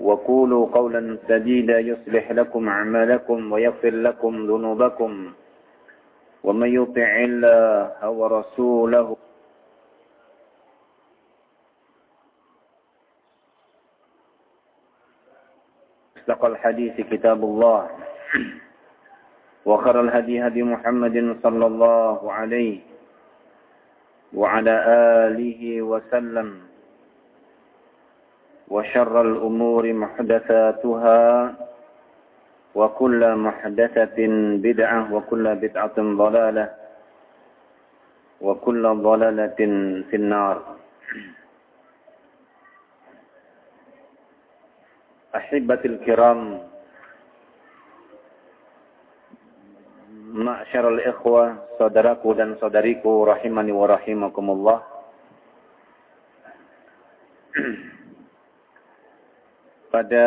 وقولوا قولا سديدا يصلح لكم أعمالكم ويغفر لكم ذنوبكم. ومن يطع الله ورسوله أصدق الحديث كتاب الله وخر الهدي هدي محمد صلى الله عليه وعلى آله وسلم. وشر الأمور محدثاتها وكل محدثة بدعة وكل بدعة ضلالة وكل ضلالة في النار أحبة الكرام Ma'asyiral ikhwah, saudaraku dan saudariku rahimani wa rahimakumullah. Pada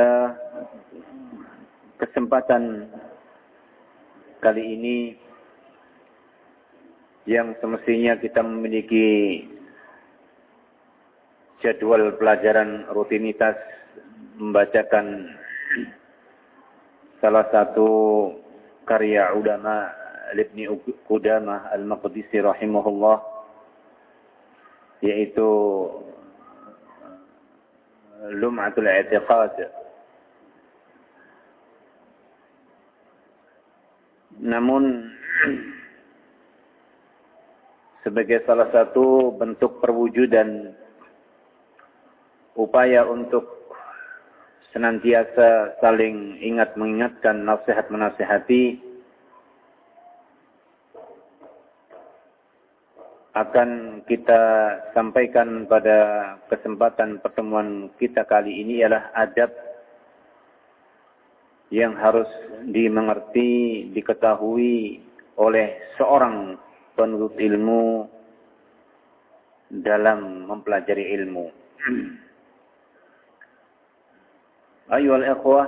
kesempatan kali ini yang semestinya kita memiliki jadwal pelajaran rutinitas membacakan salah satu karya ulama Ibni Qudamah Al-Maqdisi rahimahullah yaitu Lum'atul I'tiqad namun sebagai salah satu bentuk perwujudan upaya untuk senantiasa saling ingat mengingatkan nasihat menasihati akan kita sampaikan pada kesempatan pertemuan kita kali ini ialah adab yang harus dimengerti, diketahui oleh seorang penuntut ilmu dalam mempelajari ilmu. Ayuhal ikhwah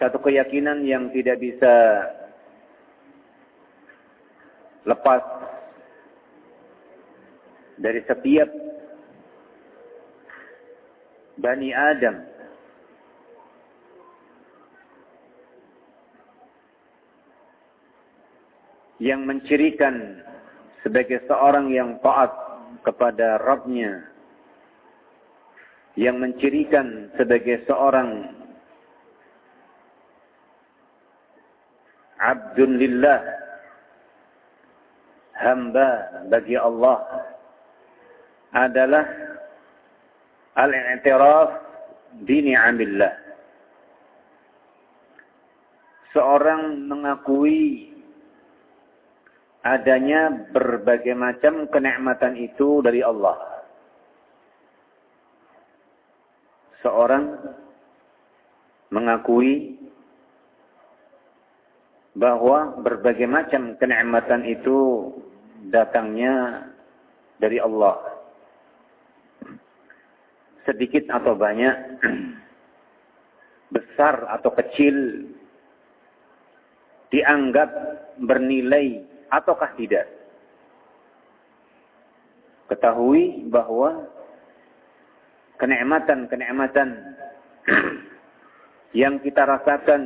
Satu keyakinan yang tidak bisa lepas dari setiap Bani Adam. Yang mencirikan sebagai seorang yang taat kepada Rabbnya. Yang mencirikan sebagai seorang abdun lillah hamba bagi Allah adalah al-i'tiraf bi ni'amillah seorang mengakui adanya berbagai macam kenikmatan itu dari Allah. Seorang mengakui bahwa berbagai macam kenikmatan itu datangnya dari Allah. Sedikit atau banyak, besar atau kecil, dianggap bernilai ataukah tidak. Ketahui bahwa kenikmatan-kenikmatan yang kita rasakan,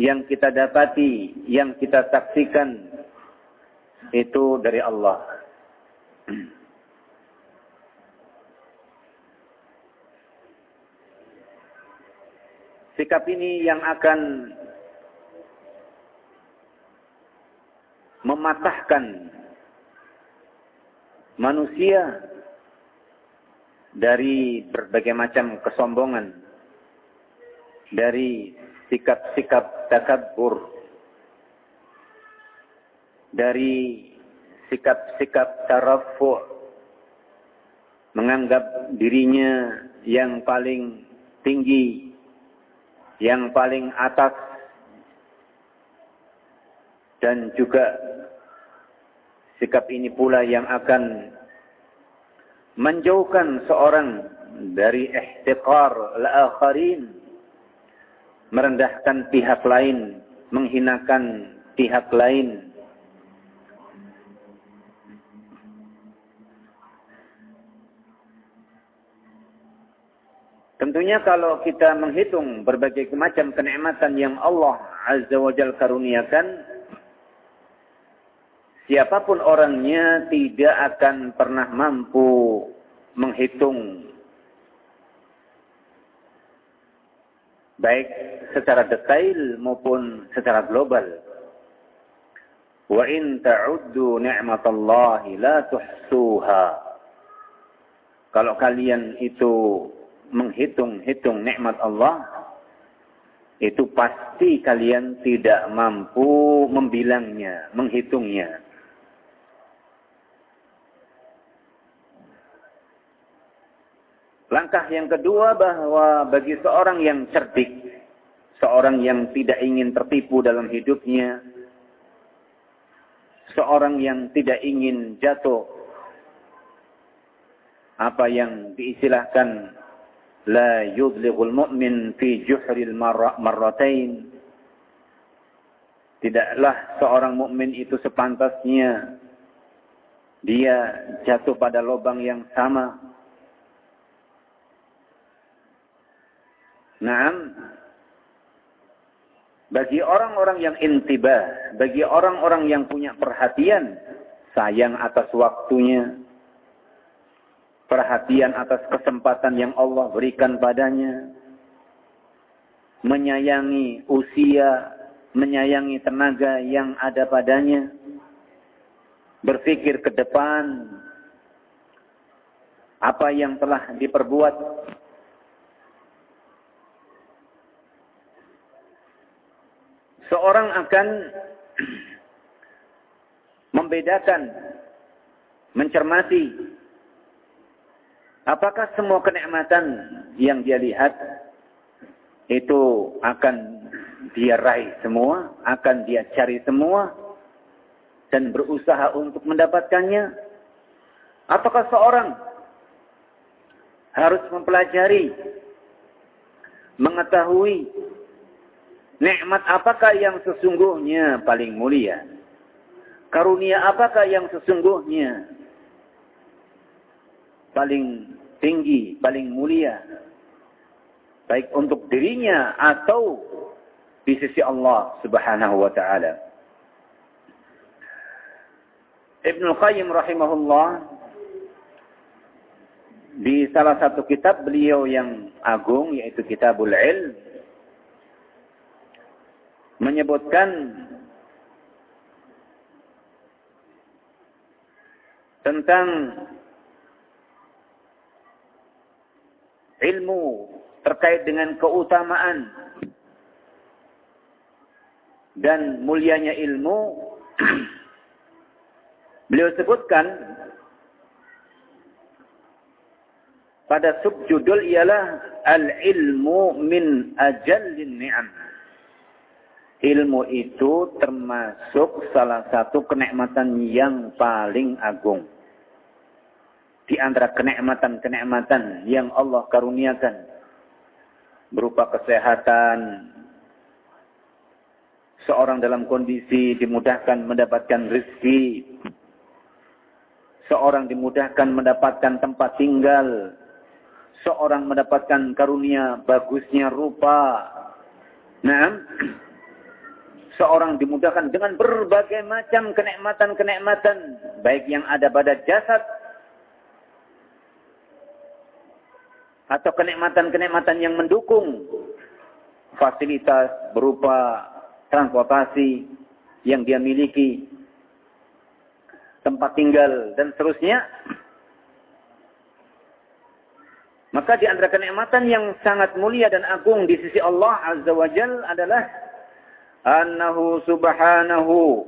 yang kita dapati, yang kita saksikan itu dari Allah. Sikap ini yang akan mematahkan manusia dari berbagai macam kesombongan, dari sikap-sikap takabur, dari sikap-sikap tarafu, menganggap dirinya yang paling tinggi yang paling atas. Dan juga sikap ini pula yang akan menjauhkan seorang dari ihtiqar al-akharin merendahkan pihak lain menghinakan pihak lain. Tentunya kalau kita menghitung berbagai macam kenikmatan yang Allah Azza wa Jal karuniakan, siapa pun orangnya tidak akan pernah mampu menghitung baik secara detail maupun secara global. Wa in ta'uddu ni'matallahi la tuhsuha. Kalau kalian itu menghitung-hitung nikmat Allah, itu pasti kalian tidak mampu membilangnya, menghitungnya. Langkah yang kedua bahwa bagi seorang yang cerdik, seorang yang tidak ingin tertipu dalam hidupnya, seorang yang tidak ingin jatuh apa yang diistilahkan la yudlighul mu'min fi juhril marratain. Tidaklah seorang mukmin itu sepantasnya dia jatuh pada lubang yang sama. Naam. Bagi orang-orang yang intibah, bagi orang-orang yang punya perhatian, sayang atas waktunya, perhatian atas kesempatan yang Allah berikan padanya, menyayangi usia, menyayangi tenaga yang ada padanya, berpikir ke depan, apa yang telah diperbuat, seorang akan membedakan, mencermati Apakah semua kenikmatan yang dia lihat itu akan dia raih semua, akan dia cari semua dan berusaha untuk mendapatkannya? Apakah seorang harus mempelajari, mengetahui nikmat apakah yang sesungguhnya paling mulia? Karunia apakah yang sesungguhnya paling tinggi, paling mulia. Baik untuk dirinya atau di sisi Allah subhanahu wa ta'ala. Ibn Qayyim rahimahullah di salah satu kitab beliau yang agung yaitu Kitabul Ilm menyebutkan tentang ilmu terkait dengan keutamaan dan mulianya ilmu. Beliau sebutkan pada subjudul ialah al-ilmu min ajallin ni'am ilmu itu termasuk salah satu kenikmatan yang paling agung di antara kenikmatan-kenikmatan yang Allah karuniakan berupa kesehatan Seorang dalam kondisi dimudahkan mendapatkan rezeki. Seorang dimudahkan mendapatkan tempat tinggal. Seorang mendapatkan karunia bagusnya rupa. Nah, seorang dimudahkan dengan berbagai macam kenikmatan-kenikmatan. Baik yang ada pada jasad. Atau kenikmatan-kenikmatan yang mendukung. Fasilitas berupa transportasi yang dia miliki, tempat tinggal dan seterusnya. Maka di antara kenikmatan yang sangat mulia dan agung di sisi Allah Azza wa Jal adalah annahu subhanahu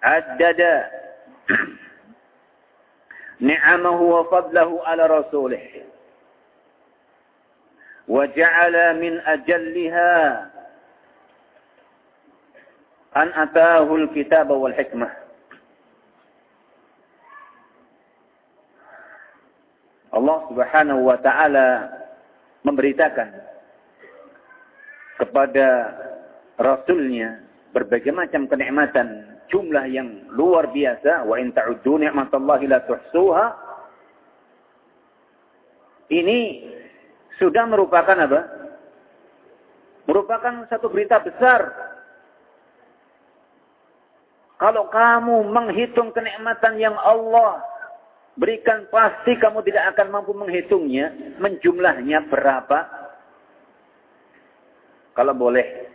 addada ni'amahu wa fadlahu ala rasulih wa ja'ala min ajalliha an atahul kitab wal hikmah. Allah Subhanahu wa taala memberitakan kepada rasulnya berbagai macam kenikmatan jumlah yang luar biasa wa in ta'uddu ni'matallahi la tuhsuha ini sudah merupakan apa? Merupakan satu berita besar kalau kamu menghitung kenikmatan yang Allah berikan, pasti kamu tidak akan mampu menghitungnya, menjumlahnya berapa. Kalau boleh.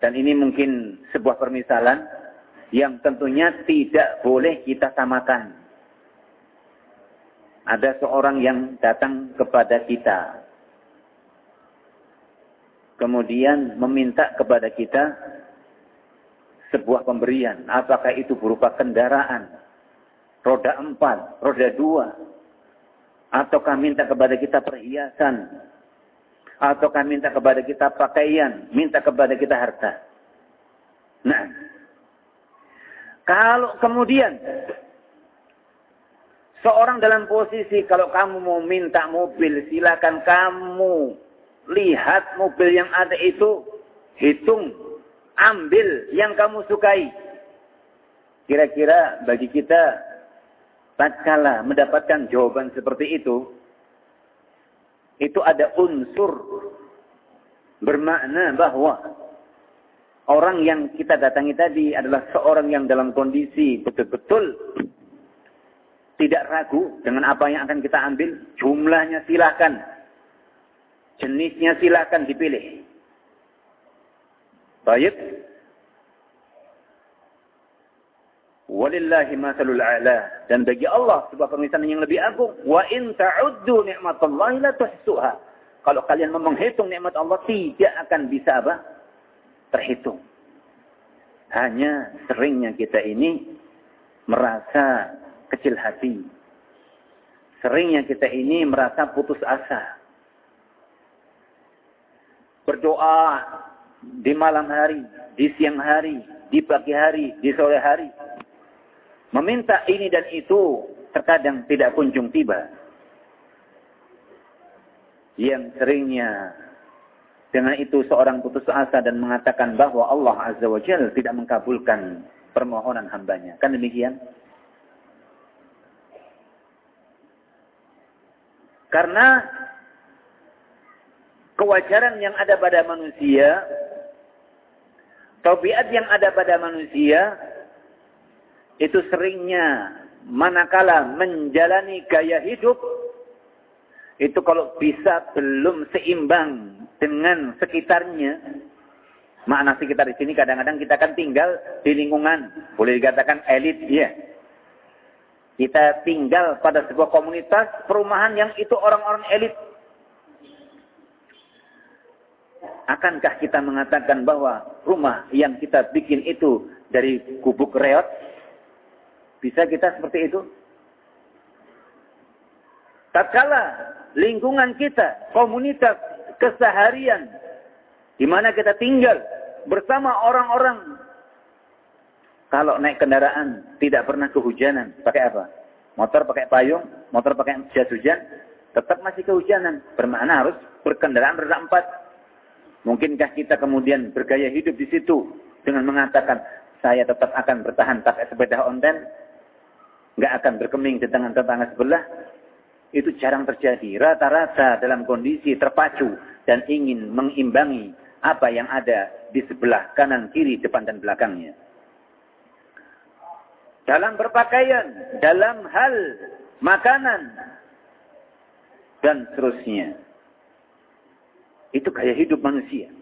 Dan ini mungkin sebuah permisalan yang tentunya tidak boleh kita samakan. Ada seorang yang datang kepada kita. Kemudian meminta kepada kita sebuah pemberian. Apakah itu berupa kendaraan, roda empat, roda dua, ataukah minta kepada kita perhiasan, ataukah minta kepada kita pakaian, minta kepada kita harta. Nah, kalau kemudian seorang dalam posisi kalau kamu mau minta mobil, silakan kamu lihat mobil yang ada itu, hitung ambil yang kamu sukai. Kira-kira bagi kita tatkala mendapatkan jawaban seperti itu itu ada unsur bermakna bahwa orang yang kita datangi tadi adalah seorang yang dalam kondisi betul-betul tidak ragu dengan apa yang akan kita ambil, jumlahnya silakan. Jenisnya silakan dipilih. Baik. Walillahi masalul a'la. Dan bagi Allah sebuah permisalan yang lebih agung. Wa in ta'uddu ni'matallahi la tuhsuha. Kalau kalian menghitung nikmat Allah tidak akan bisa apa? Terhitung. Hanya seringnya kita ini merasa kecil hati. Seringnya kita ini merasa putus asa. Berdoa di malam hari, di siang hari, di pagi hari, di sore hari. Meminta ini dan itu terkadang tidak kunjung tiba. Yang seringnya dengan itu seorang putus asa dan mengatakan bahwa Allah Azza wa Jal tidak mengkabulkan permohonan hambanya. Kan demikian? Karena kewajaran yang ada pada manusia Tabiat yang ada pada manusia itu seringnya. Manakala menjalani gaya hidup itu kalau bisa belum seimbang dengan sekitarnya. Makna sekitar di sini kadang-kadang kita akan tinggal di lingkungan. Boleh dikatakan elit ya kita tinggal pada sebuah komunitas perumahan yang itu orang-orang elit. Akankah kita mengatakan bahwa rumah yang kita bikin itu dari gubuk reot? Bisa kita seperti itu? Tatkala lingkungan kita, komunitas, keseharian, di mana kita tinggal bersama orang-orang, kalau naik kendaraan tidak pernah kehujanan, pakai apa? Motor pakai payung, motor pakai jas hujan, tetap masih kehujanan. Bermakna harus berkendaraan roda empat Mungkinkah kita kemudian bergaya hidup di situ dengan mengatakan saya tetap akan bertahan pakai sepeda onten, nggak akan berkeming di tangan tetangga sebelah? Itu jarang terjadi. Rata-rata dalam kondisi terpacu dan ingin mengimbangi apa yang ada di sebelah kanan, kiri, depan, dan belakangnya. Dalam berpakaian, dalam hal makanan, dan seterusnya. Itu gaya hidup manusia.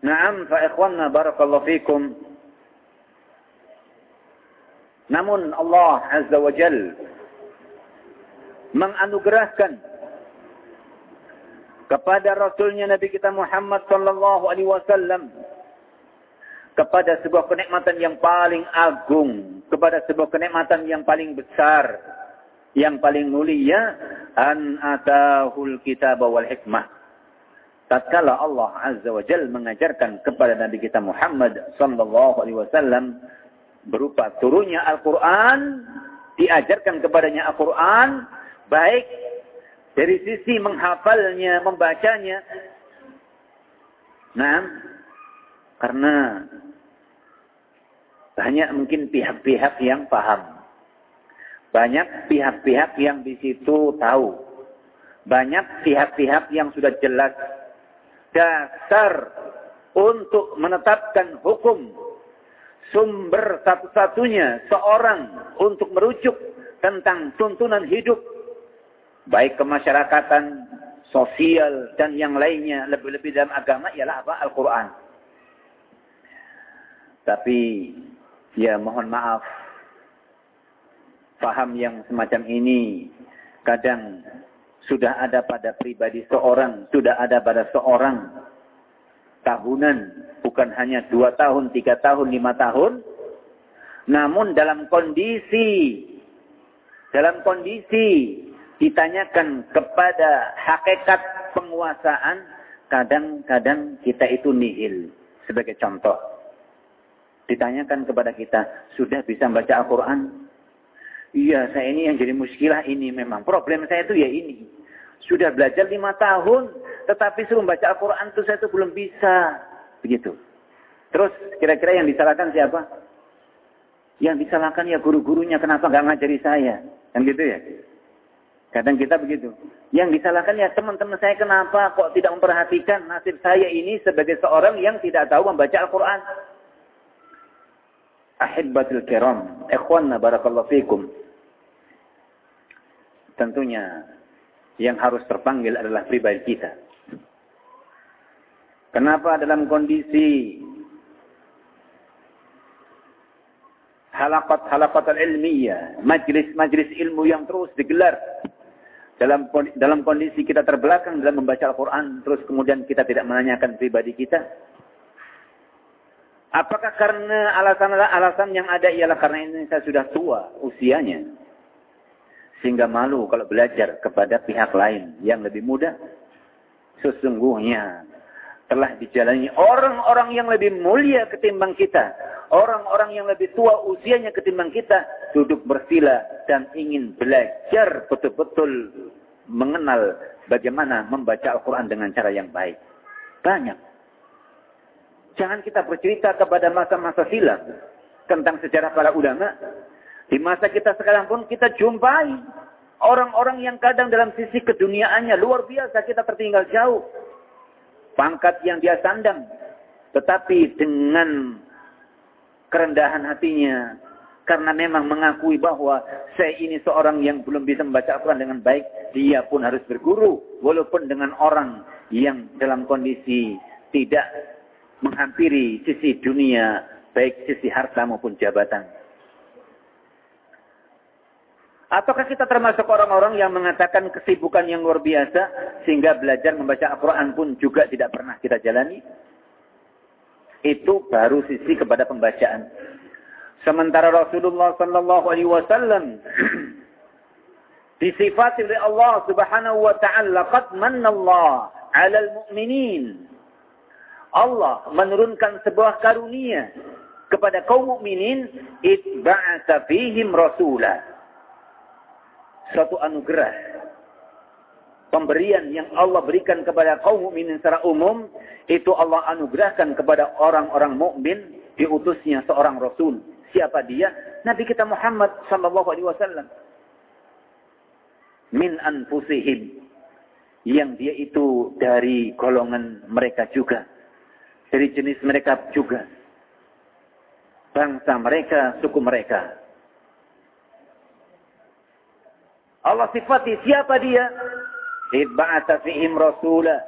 Naam fa ikhwanna barakallahu fikum. Namun Allah Azza wa Jal menganugerahkan kepada Rasulnya Nabi kita Muhammad sallallahu alaihi wasallam kepada sebuah kenikmatan yang paling agung, kepada sebuah kenikmatan yang paling besar, yang paling mulia an atahul kitab wal hikmah. Tatkala Allah Azza wa Jal mengajarkan kepada Nabi kita Muhammad sallallahu alaihi wasallam berupa turunnya Al-Qur'an, diajarkan kepadanya Al-Qur'an baik dari sisi menghafalnya, membacanya. Nah, karena banyak mungkin pihak-pihak yang paham. Banyak pihak-pihak yang di situ tahu. Banyak pihak-pihak yang sudah jelas dasar untuk menetapkan hukum sumber satu-satunya seorang untuk merujuk tentang tuntunan hidup baik kemasyarakatan, sosial dan yang lainnya lebih-lebih dalam agama ialah apa? Al-Qur'an. Tapi ya mohon maaf Faham yang semacam ini kadang sudah ada pada pribadi seorang, sudah ada pada seorang tahunan, bukan hanya dua tahun, tiga tahun, lima tahun, namun dalam kondisi, dalam kondisi ditanyakan kepada hakikat penguasaan, kadang-kadang kita itu nihil. Sebagai contoh, ditanyakan kepada kita, sudah bisa baca Al-Quran? Iya, saya ini yang jadi muskilah ini memang. Problem saya itu ya ini. Sudah belajar lima tahun, tetapi suruh baca Al-Quran itu saya itu belum bisa. Begitu. Terus kira-kira yang disalahkan siapa? Yang disalahkan ya guru-gurunya, kenapa nggak ngajari saya? Kan gitu ya? Kadang kita begitu. Yang disalahkan ya teman-teman saya kenapa kok tidak memperhatikan nasib saya ini sebagai seorang yang tidak tahu membaca Al-Quran. Ahibbatul kiram, ikhwanna barakallahu fikum. Tentunya yang harus terpanggil adalah pribadi kita. Kenapa dalam kondisi halakat-halakat ilmiah, majlis-majlis ilmu yang terus digelar dalam dalam kondisi kita terbelakang dalam membaca Al-Quran, terus kemudian kita tidak menanyakan pribadi kita, Apakah karena alasan-alasan yang ada ialah karena ini saya sudah tua usianya. Sehingga malu kalau belajar kepada pihak lain yang lebih muda. Sesungguhnya telah dijalani orang-orang yang lebih mulia ketimbang kita. Orang-orang yang lebih tua usianya ketimbang kita. Duduk bersila dan ingin belajar betul-betul mengenal bagaimana membaca Al-Quran dengan cara yang baik. Banyak. Jangan kita bercerita kepada masa-masa silam tentang sejarah para ulama. Di masa kita sekarang pun kita jumpai orang-orang yang kadang dalam sisi keduniaannya luar biasa kita tertinggal jauh. Pangkat yang dia sandang. Tetapi dengan kerendahan hatinya. Karena memang mengakui bahwa saya ini seorang yang belum bisa membaca Al-Quran dengan baik. Dia pun harus berguru. Walaupun dengan orang yang dalam kondisi tidak menghampiri sisi dunia, baik sisi harta maupun jabatan. Ataukah kita termasuk orang-orang yang mengatakan kesibukan yang luar biasa sehingga belajar membaca Al-Quran pun juga tidak pernah kita jalani? Itu baru sisi kepada pembacaan. Sementara Rasulullah Sallallahu Alaihi Wasallam disifati oleh Allah Subhanahu Wa Taala, "Qad manna Allah 'alal mu'minin Allah menurunkan sebuah karunia kepada kaum mukminin itba'atsa fihim rasula. Suatu anugerah pemberian yang Allah berikan kepada kaum mukminin secara umum itu Allah anugerahkan kepada orang-orang mukmin diutusnya seorang rasul. Siapa dia? Nabi kita Muhammad sallallahu alaihi wasallam. Min anfusihim yang dia itu dari golongan mereka juga. Dari jenis mereka juga. Bangsa mereka, suku mereka. Allah sifati siapa dia? Ib'ata fihim rasula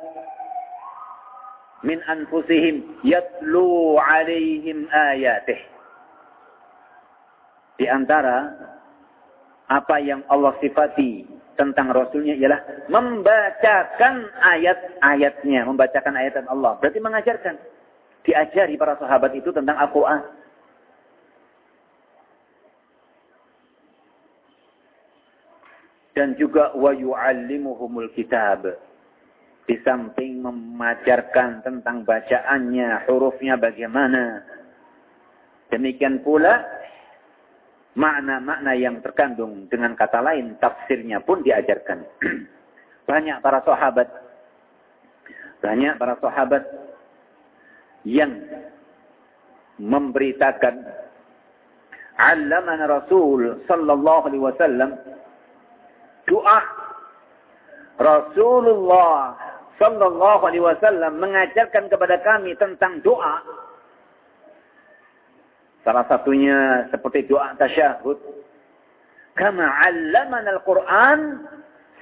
min anfusihim yatlu alaihim ayatih. Di antara apa yang Allah sifati tentang Rasulnya ialah membacakan ayat-ayatnya, membacakan ayat Allah. Berarti mengajarkan. Diajari para sahabat itu tentang Al-Quran. Dan juga wa yu'allimuhumul kitab. Di samping mengajarkan tentang bacaannya, hurufnya bagaimana. Demikian pula makna-makna yang terkandung dengan kata lain, tafsirnya pun diajarkan. banyak para sahabat, banyak para sahabat yang memberitakan Allamana Rasul sallallahu alaihi wasallam doa. Rasulullah sallallahu alaihi wasallam mengajarkan kepada kami tentang doa. Salah satunya seperti doa tasyahud. Kama 'allamana al-Qur'an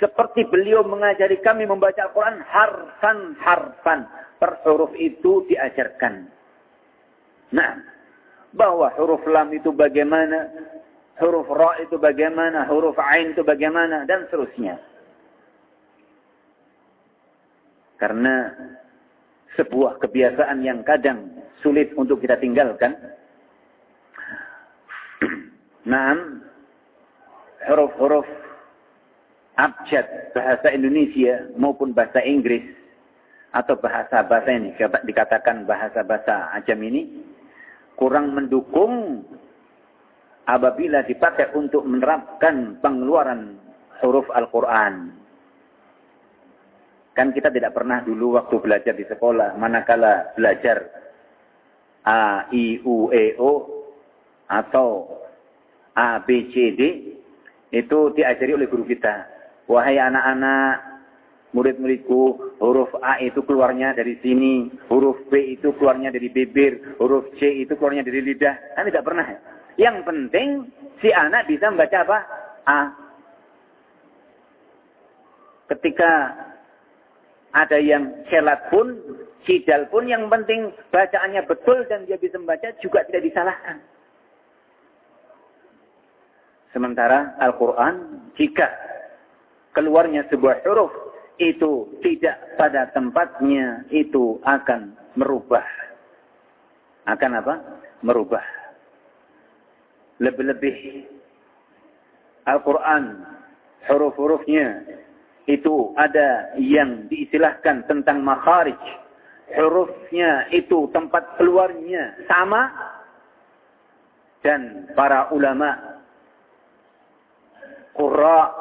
seperti beliau mengajari kami membaca Al-Quran harfan-harfan. Per huruf itu diajarkan. Nah, bahwa huruf lam itu bagaimana, huruf ra itu bagaimana, huruf ain itu bagaimana, dan seterusnya. Karena sebuah kebiasaan yang kadang sulit untuk kita tinggalkan. Nah, huruf-huruf abjad bahasa Indonesia maupun bahasa Inggris atau bahasa-bahasa ini dikatakan bahasa-bahasa ajam ini kurang mendukung apabila dipakai untuk menerapkan pengeluaran huruf Al-Quran. Kan kita tidak pernah dulu waktu belajar di sekolah, manakala belajar A, I, U, E, O, atau A, B, C, D, itu diajari oleh guru kita. Wahai anak-anak, murid-muridku, huruf A itu keluarnya dari sini, huruf B itu keluarnya dari bibir, huruf C itu keluarnya dari lidah. Kan tidak pernah ya? Yang penting si anak bisa membaca apa? A. Ketika ada yang celat pun, cidal pun, yang penting bacaannya betul dan dia bisa membaca juga tidak disalahkan. Sementara Al-Quran, jika keluarnya sebuah huruf, itu tidak pada tempatnya, itu akan merubah. Akan apa? Merubah lebih-lebih Al-Quran huruf-hurufnya itu ada yang diistilahkan tentang makharij. Hurufnya itu tempat keluarnya sama dan para ulama qurra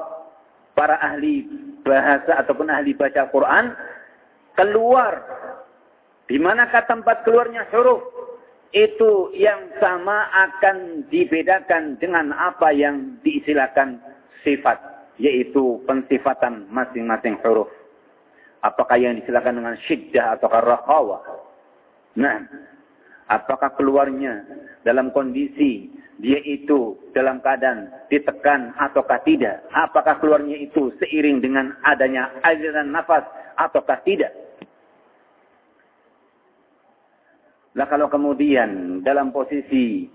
para ahli bahasa ataupun ahli baca Quran keluar. Di manakah tempat keluarnya huruf itu yang sama akan dibedakan dengan apa yang diistilahkan sifat, yaitu pensifatan masing-masing huruf. Apakah yang disilakan dengan syiddah atau rahawa? Nah, apakah keluarnya dalam kondisi dia itu dalam keadaan ditekan ataukah tidak? Apakah keluarnya itu seiring dengan adanya aliran nafas ataukah tidak? Lah kalau kemudian dalam posisi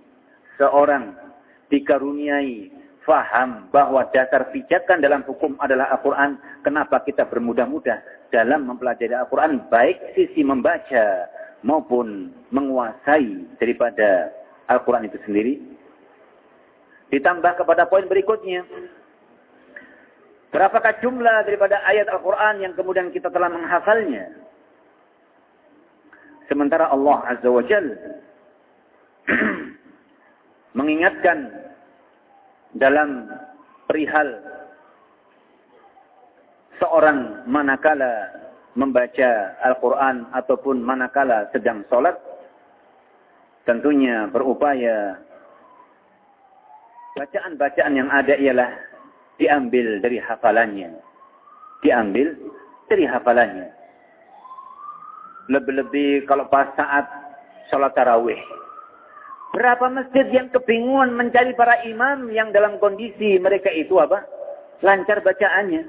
seorang dikaruniai faham bahwa dasar pijakan dalam hukum adalah Al-Quran, kenapa kita bermudah-mudah dalam mempelajari Al-Quran, baik sisi membaca maupun menguasai daripada Al-Quran itu sendiri. Ditambah kepada poin berikutnya. Berapakah jumlah daripada ayat Al-Quran yang kemudian kita telah menghafalnya? Sementara Allah Azza wa Jal mengingatkan dalam perihal seorang manakala membaca Al-Quran ataupun manakala sedang sholat, tentunya berupaya bacaan-bacaan yang ada ialah diambil dari hafalannya. Diambil dari hafalannya. Lebih-lebih kalau pas saat sholat tarawih. Berapa masjid yang kebingungan mencari para imam yang dalam kondisi mereka itu apa? Lancar bacaannya.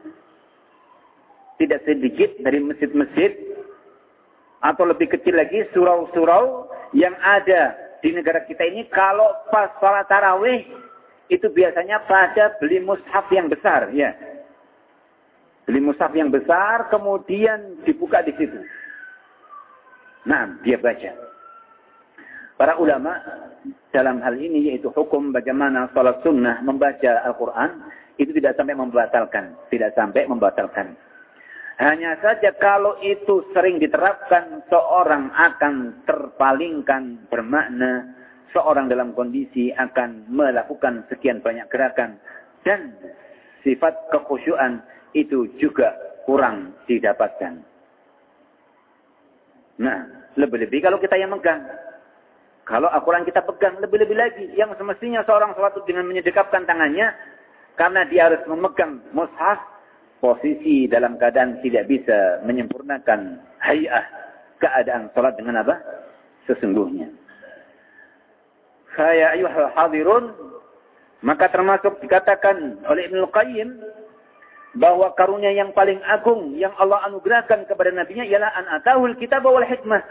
Tidak sedikit dari masjid-masjid atau lebih kecil lagi surau-surau yang ada di negara kita ini kalau pas sholat tarawih itu biasanya pada beli mushaf yang besar ya beli mushaf yang besar kemudian dibuka di situ nah dia baca para ulama dalam hal ini yaitu hukum bagaimana salat sunnah membaca Al-Quran itu tidak sampai membatalkan tidak sampai membatalkan hanya saja kalau itu sering diterapkan, seorang akan terpalingkan bermakna, seorang dalam kondisi akan melakukan sekian banyak gerakan. Dan sifat kekhusyuan itu juga kurang didapatkan. Nah, lebih-lebih kalau kita yang megang. Kalau Al-Quran kita pegang, lebih-lebih lagi. Yang semestinya seorang suatu dengan menyedekapkan tangannya, karena dia harus memegang mushaf, posisi dalam keadaan tidak bisa menyempurnakan hayah keadaan salat dengan apa? Sesungguhnya. Saya ayuhal hadirun, maka termasuk dikatakan oleh Ibn Qayyim bahwa karunia yang paling agung yang Allah anugerahkan kepada nabinya ialah an atahul kitab wal hikmah.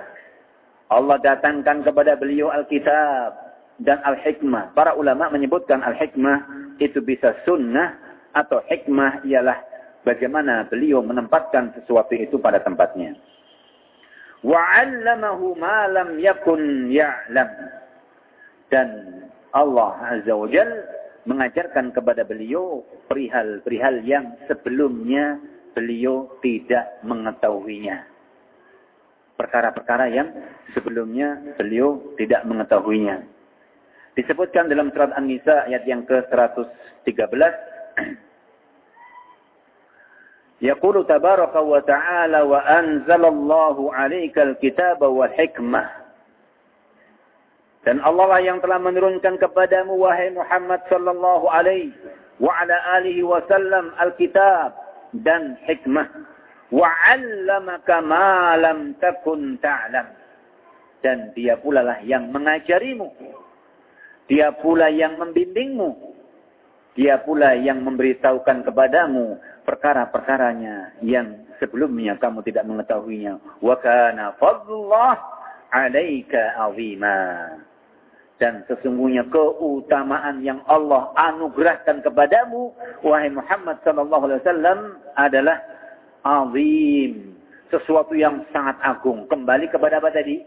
Allah datangkan kepada beliau Alkitab dan Al-Hikmah. Para ulama menyebutkan Al-Hikmah itu bisa sunnah atau hikmah ialah bagaimana beliau menempatkan sesuatu itu pada tempatnya. Wa'allamahu ma lam yakun ya'lam. Dan Allah Azza wa Jal mengajarkan kepada beliau perihal-perihal yang sebelumnya beliau tidak mengetahuinya. Perkara-perkara yang sebelumnya beliau tidak mengetahuinya. Disebutkan dalam surat An-Nisa ayat yang ke-113. Yaqulu tabaraka wa ta'ala wa anzalallahu alaikal kitaba wal hikmah dan Allah lah yang telah menurunkan kepadamu wahai Muhammad sallallahu alaihi wa ala alihi wasallam alkitab dan hikmah wa 'allamaka ma lam takun ta'lam dan dia pula lah yang mengajarimu dia pula yang membimbingmu dia pula yang memberitahukan kepadamu perkara-perkaranya yang sebelumnya kamu tidak mengetahuinya. Wa kana fadlullah 'alaika 'azima. Dan sesungguhnya keutamaan yang Allah anugerahkan kepadamu wahai Muhammad sallallahu alaihi wasallam adalah azim, sesuatu yang sangat agung. Kembali kepada apa tadi?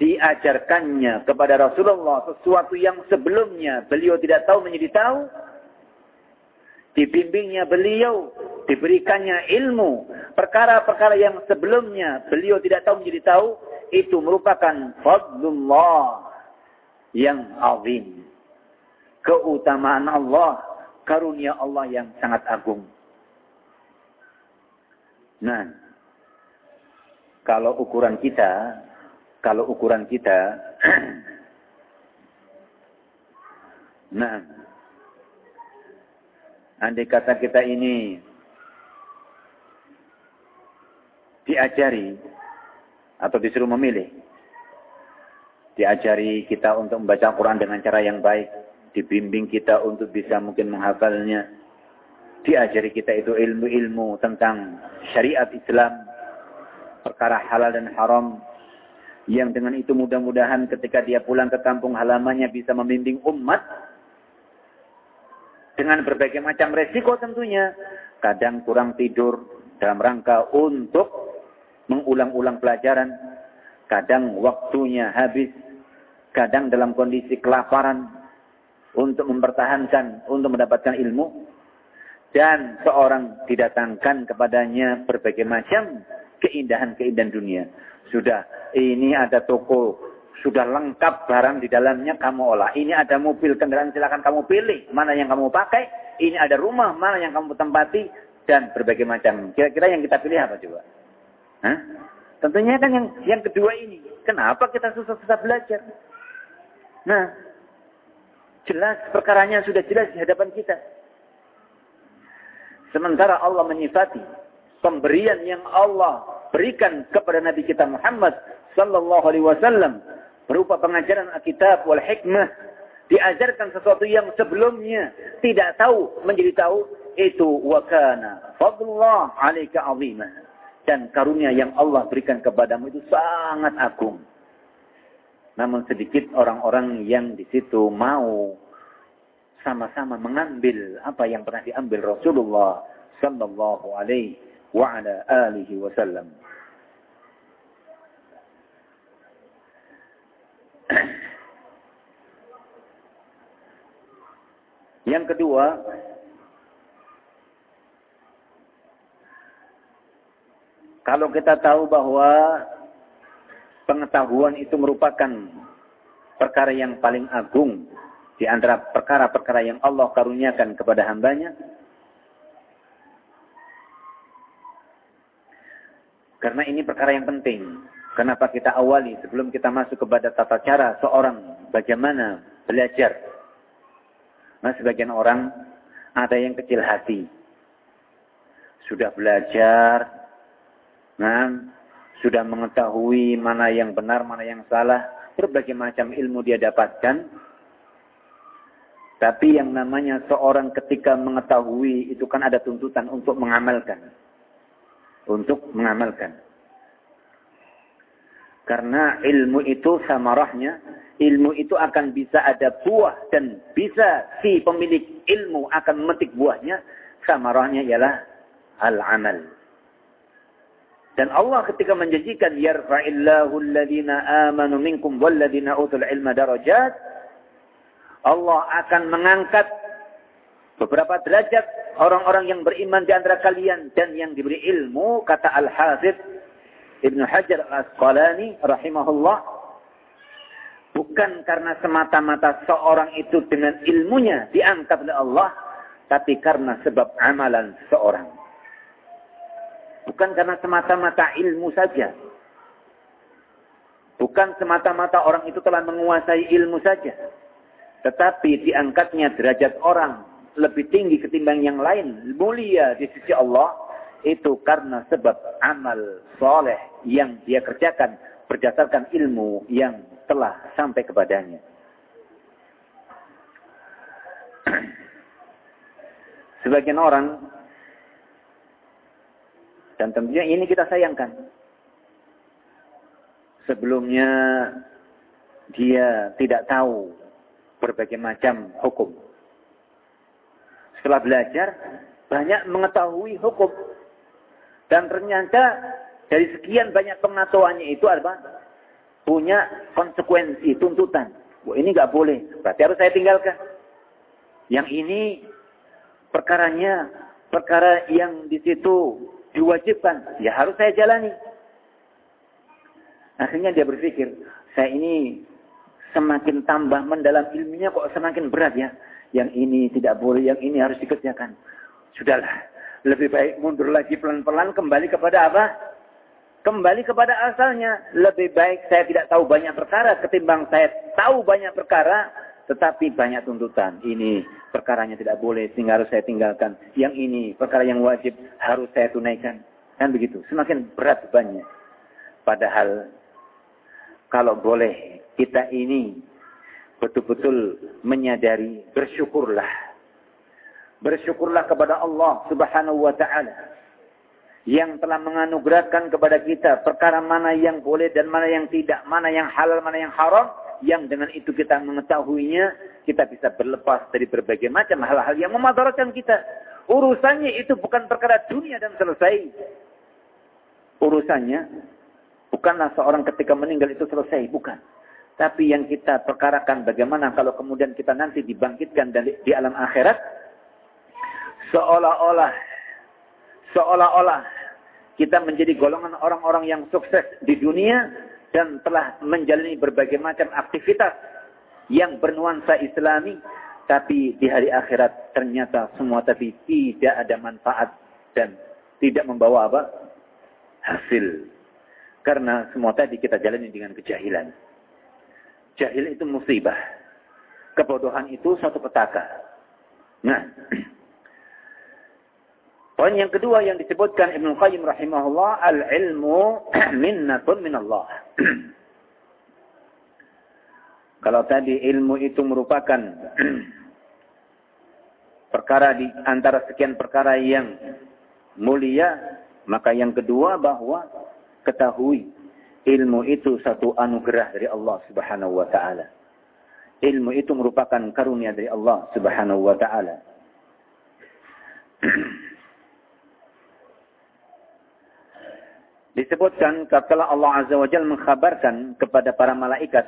Diajarkannya kepada Rasulullah sesuatu yang sebelumnya beliau tidak tahu menjadi tahu dibimbingnya beliau, diberikannya ilmu, perkara-perkara yang sebelumnya beliau tidak tahu menjadi tahu, itu merupakan fadlullah yang azim. Keutamaan Allah, karunia Allah yang sangat agung. Nah, kalau ukuran kita, kalau ukuran kita, nah, Andai kata kita ini diajari atau disuruh memilih. Diajari kita untuk membaca Quran dengan cara yang baik. Dibimbing kita untuk bisa mungkin menghafalnya. Diajari kita itu ilmu-ilmu tentang syariat Islam. Perkara halal dan haram. Yang dengan itu mudah-mudahan ketika dia pulang ke kampung halamannya bisa membimbing umat dengan berbagai macam resiko tentunya. Kadang kurang tidur dalam rangka untuk mengulang-ulang pelajaran. Kadang waktunya habis. Kadang dalam kondisi kelaparan untuk mempertahankan, untuk mendapatkan ilmu. Dan seorang didatangkan kepadanya berbagai macam keindahan-keindahan dunia. Sudah, ini ada toko sudah lengkap barang di dalamnya kamu olah. Ini ada mobil kendaraan silakan kamu pilih mana yang kamu pakai. Ini ada rumah mana yang kamu tempati. dan berbagai macam. Kira-kira yang kita pilih apa coba? Hah? Tentunya kan yang yang kedua ini. Kenapa kita susah-susah belajar? Nah, jelas perkaranya sudah jelas di hadapan kita. Sementara Allah menyifati pemberian yang Allah berikan kepada Nabi kita Muhammad sallallahu alaihi wasallam berupa pengajaran Alkitab wal hikmah diajarkan sesuatu yang sebelumnya tidak tahu menjadi tahu itu wakana fadlullah alaika azimah dan karunia yang Allah berikan kepadamu itu sangat agung. Namun sedikit orang-orang yang di situ mau sama-sama mengambil apa yang pernah diambil Rasulullah sallallahu alaihi wa ala alihi wasallam. Yang kedua, kalau kita tahu bahwa pengetahuan itu merupakan perkara yang paling agung di antara perkara-perkara yang Allah karuniakan kepada hambanya, karena ini perkara yang penting. Kenapa kita awali sebelum kita masuk kepada tata cara seorang bagaimana belajar Nah, sebagian orang ada yang kecil hati. Sudah belajar, nah, sudah mengetahui mana yang benar, mana yang salah, berbagai macam ilmu dia dapatkan. Tapi yang namanya seorang ketika mengetahui itu kan ada tuntutan untuk mengamalkan. Untuk mengamalkan. Karena ilmu itu samarahnya ilmu itu akan bisa ada buah dan bisa si pemilik ilmu akan memetik buahnya samarahnya ialah al-amal dan Allah ketika menjanjikan yarfa'illahu alladhina amanu minkum walladhina utul ilma darajat Allah akan mengangkat beberapa derajat orang-orang yang beriman di antara kalian dan yang diberi ilmu kata Al-Hafidh Ibn Hajar Al-Asqalani rahimahullah Bukan karena semata-mata seorang itu dengan ilmunya diangkat oleh Allah. Tapi karena sebab amalan seorang. Bukan karena semata-mata ilmu saja. Bukan semata-mata orang itu telah menguasai ilmu saja. Tetapi diangkatnya derajat orang lebih tinggi ketimbang yang lain. Mulia di sisi Allah. Itu karena sebab amal soleh yang dia kerjakan berdasarkan ilmu yang telah sampai kepadanya. Sebagian orang, dan tentunya ini kita sayangkan. Sebelumnya dia tidak tahu berbagai macam hukum. Setelah belajar, banyak mengetahui hukum. Dan ternyata dari sekian banyak pengetahuannya itu apa? punya konsekuensi, tuntutan. Wah, ini nggak boleh, berarti harus saya tinggalkan. Yang ini perkaranya perkara yang di situ diwajibkan, ya harus saya jalani. Akhirnya dia berpikir, saya ini semakin tambah mendalam ilmunya kok semakin berat ya. Yang ini tidak boleh, yang ini harus dikerjakan. Sudahlah, lebih baik mundur lagi pelan-pelan kembali kepada apa? kembali kepada asalnya. Lebih baik saya tidak tahu banyak perkara ketimbang saya tahu banyak perkara tetapi banyak tuntutan. Ini perkaranya tidak boleh sehingga harus saya tinggalkan. Yang ini perkara yang wajib harus saya tunaikan. Kan begitu. Semakin berat banyak. Padahal kalau boleh kita ini betul-betul menyadari bersyukurlah. Bersyukurlah kepada Allah Subhanahu wa taala yang telah menganugerahkan kepada kita perkara mana yang boleh dan mana yang tidak, mana yang halal, mana yang haram, yang dengan itu kita mengetahuinya, kita bisa berlepas dari berbagai macam hal-hal yang memadaratkan kita. Urusannya itu bukan perkara dunia dan selesai. Urusannya bukanlah seorang ketika meninggal itu selesai, bukan. Tapi yang kita perkarakan bagaimana kalau kemudian kita nanti dibangkitkan dari, di alam akhirat, seolah-olah seolah-olah kita menjadi golongan orang-orang yang sukses di dunia dan telah menjalani berbagai macam aktivitas yang bernuansa islami tapi di hari akhirat ternyata semua tapi tidak ada manfaat dan tidak membawa apa? Hasil. Karena semua tadi kita jalani dengan kejahilan. Jahil itu musibah. Kebodohan itu suatu petaka. Nah, poin yang kedua yang disebutkan Ibnu Qayyim rahimahullah, al-ilmu minnatun minallah. Kalau tadi ilmu itu merupakan perkara di antara sekian perkara yang mulia, maka yang kedua bahwa ketahui ilmu itu satu anugerah dari Allah Subhanahu wa taala. Ilmu itu merupakan karunia dari Allah Subhanahu wa taala. Disebutkan kala Allah Azza wa Jalla mengkhabarkan kepada para malaikat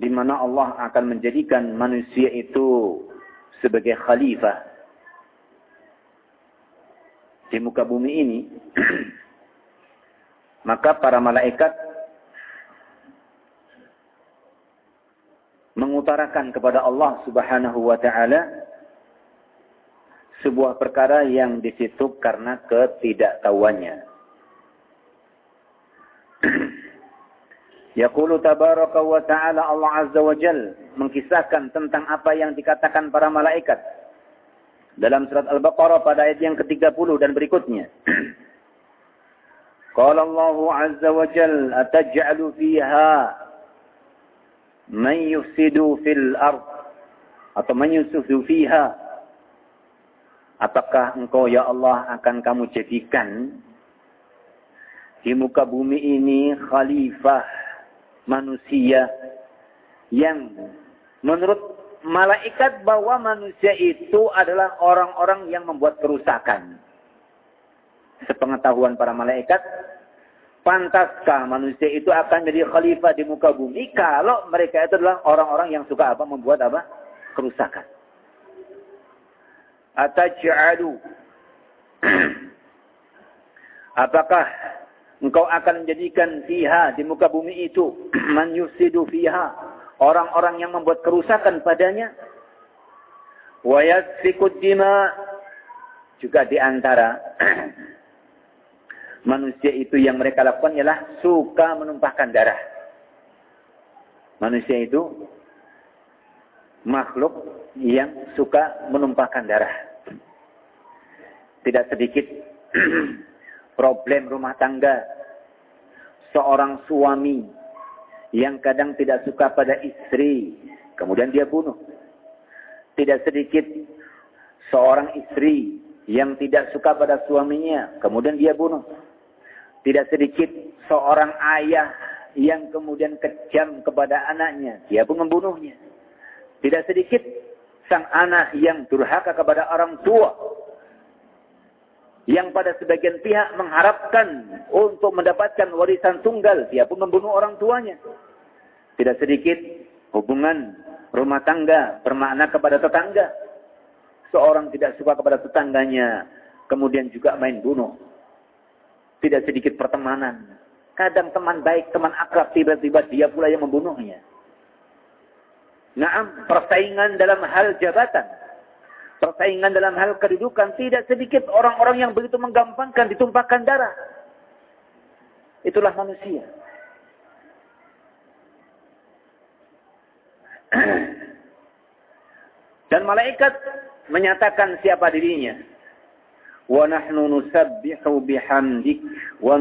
di mana Allah akan menjadikan manusia itu sebagai khalifah. Di muka bumi ini maka para malaikat mengutarakan kepada Allah Subhanahu wa taala sebuah perkara yang di situ karena ketidaktahuannya. Yaqulu tabaraka wa ta'ala Allah Azza wa Jal mengkisahkan tentang apa yang dikatakan para malaikat dalam surat Al-Baqarah pada ayat yang ke-30 dan berikutnya. Qala Allah Azza wa Jal, "Ataj'alu fiha man yufsidu fil ard?" Atau man yufsidu fiha? Apakah engkau ya Allah akan kamu jadikan di muka bumi ini khalifah manusia yang menurut malaikat bahwa manusia itu adalah orang-orang yang membuat kerusakan sepengetahuan para malaikat, pantaskah manusia itu akan jadi khalifah di muka bumi kalau mereka itu adalah orang-orang yang suka apa membuat apa kerusakan. Ataj'alu. Apakah engkau akan menjadikan fiha di muka bumi itu? Man yusidu fiha. Orang-orang yang membuat kerusakan padanya. Wa yasfikud dima. Juga di antara manusia itu yang mereka lakukan ialah suka menumpahkan darah. Manusia itu makhluk yang suka menumpahkan darah. Tidak sedikit problem rumah tangga seorang suami yang kadang tidak suka pada istri, kemudian dia bunuh. Tidak sedikit seorang istri yang tidak suka pada suaminya, kemudian dia bunuh. Tidak sedikit seorang ayah yang kemudian kejam kepada anaknya. Dia pun membunuhnya. Tidak sedikit sang anak yang durhaka kepada orang tua. Yang pada sebagian pihak mengharapkan untuk mendapatkan warisan tunggal. Dia pun membunuh orang tuanya. Tidak sedikit hubungan rumah tangga bermakna kepada tetangga. Seorang tidak suka kepada tetangganya. Kemudian juga main bunuh tidak sedikit pertemanan. Kadang teman baik, teman akrab, tiba-tiba dia pula yang membunuhnya. Naam, persaingan dalam hal jabatan. Persaingan dalam hal kedudukan. Tidak sedikit orang-orang yang begitu menggampangkan, ditumpahkan darah. Itulah manusia. Dan malaikat menyatakan siapa dirinya. Wa nahnu nusabbihu bihamdik wa.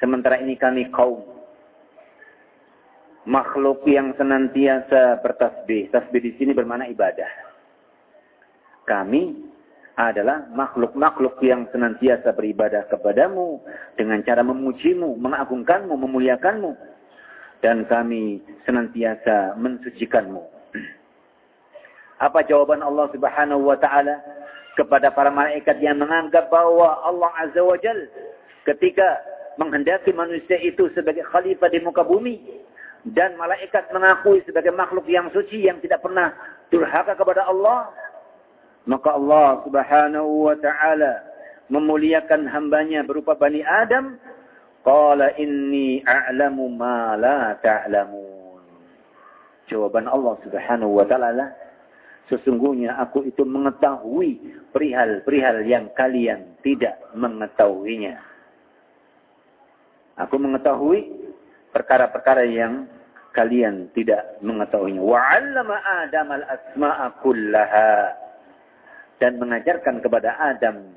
Sementara ini kami kaum makhluk yang senantiasa bertasbih tasbih di sini bermakna ibadah kami adalah makhluk-makhluk yang senantiasa beribadah kepadamu dengan cara memujimu, mengagungkanmu, memuliakanmu. Dan kami senantiasa mensucikanmu. Apa jawaban Allah subhanahu wa ta'ala? kepada para malaikat yang menganggap bahwa Allah Azza wa Jal ketika menghendaki manusia itu sebagai khalifah di muka bumi dan malaikat mengakui sebagai makhluk yang suci yang tidak pernah durhaka kepada Allah maka Allah Subhanahu wa taala memuliakan hambanya berupa Bani Adam. Qala inni a'lamu ma la ta'lamun. Jawaban Allah Subhanahu wa taala Sesungguhnya aku itu mengetahui perihal-perihal yang kalian tidak mengetahuinya. Aku mengetahui perkara-perkara yang kalian tidak mengetahuinya. Wa 'allama Adam al-asma'a kullaha dan mengajarkan kepada Adam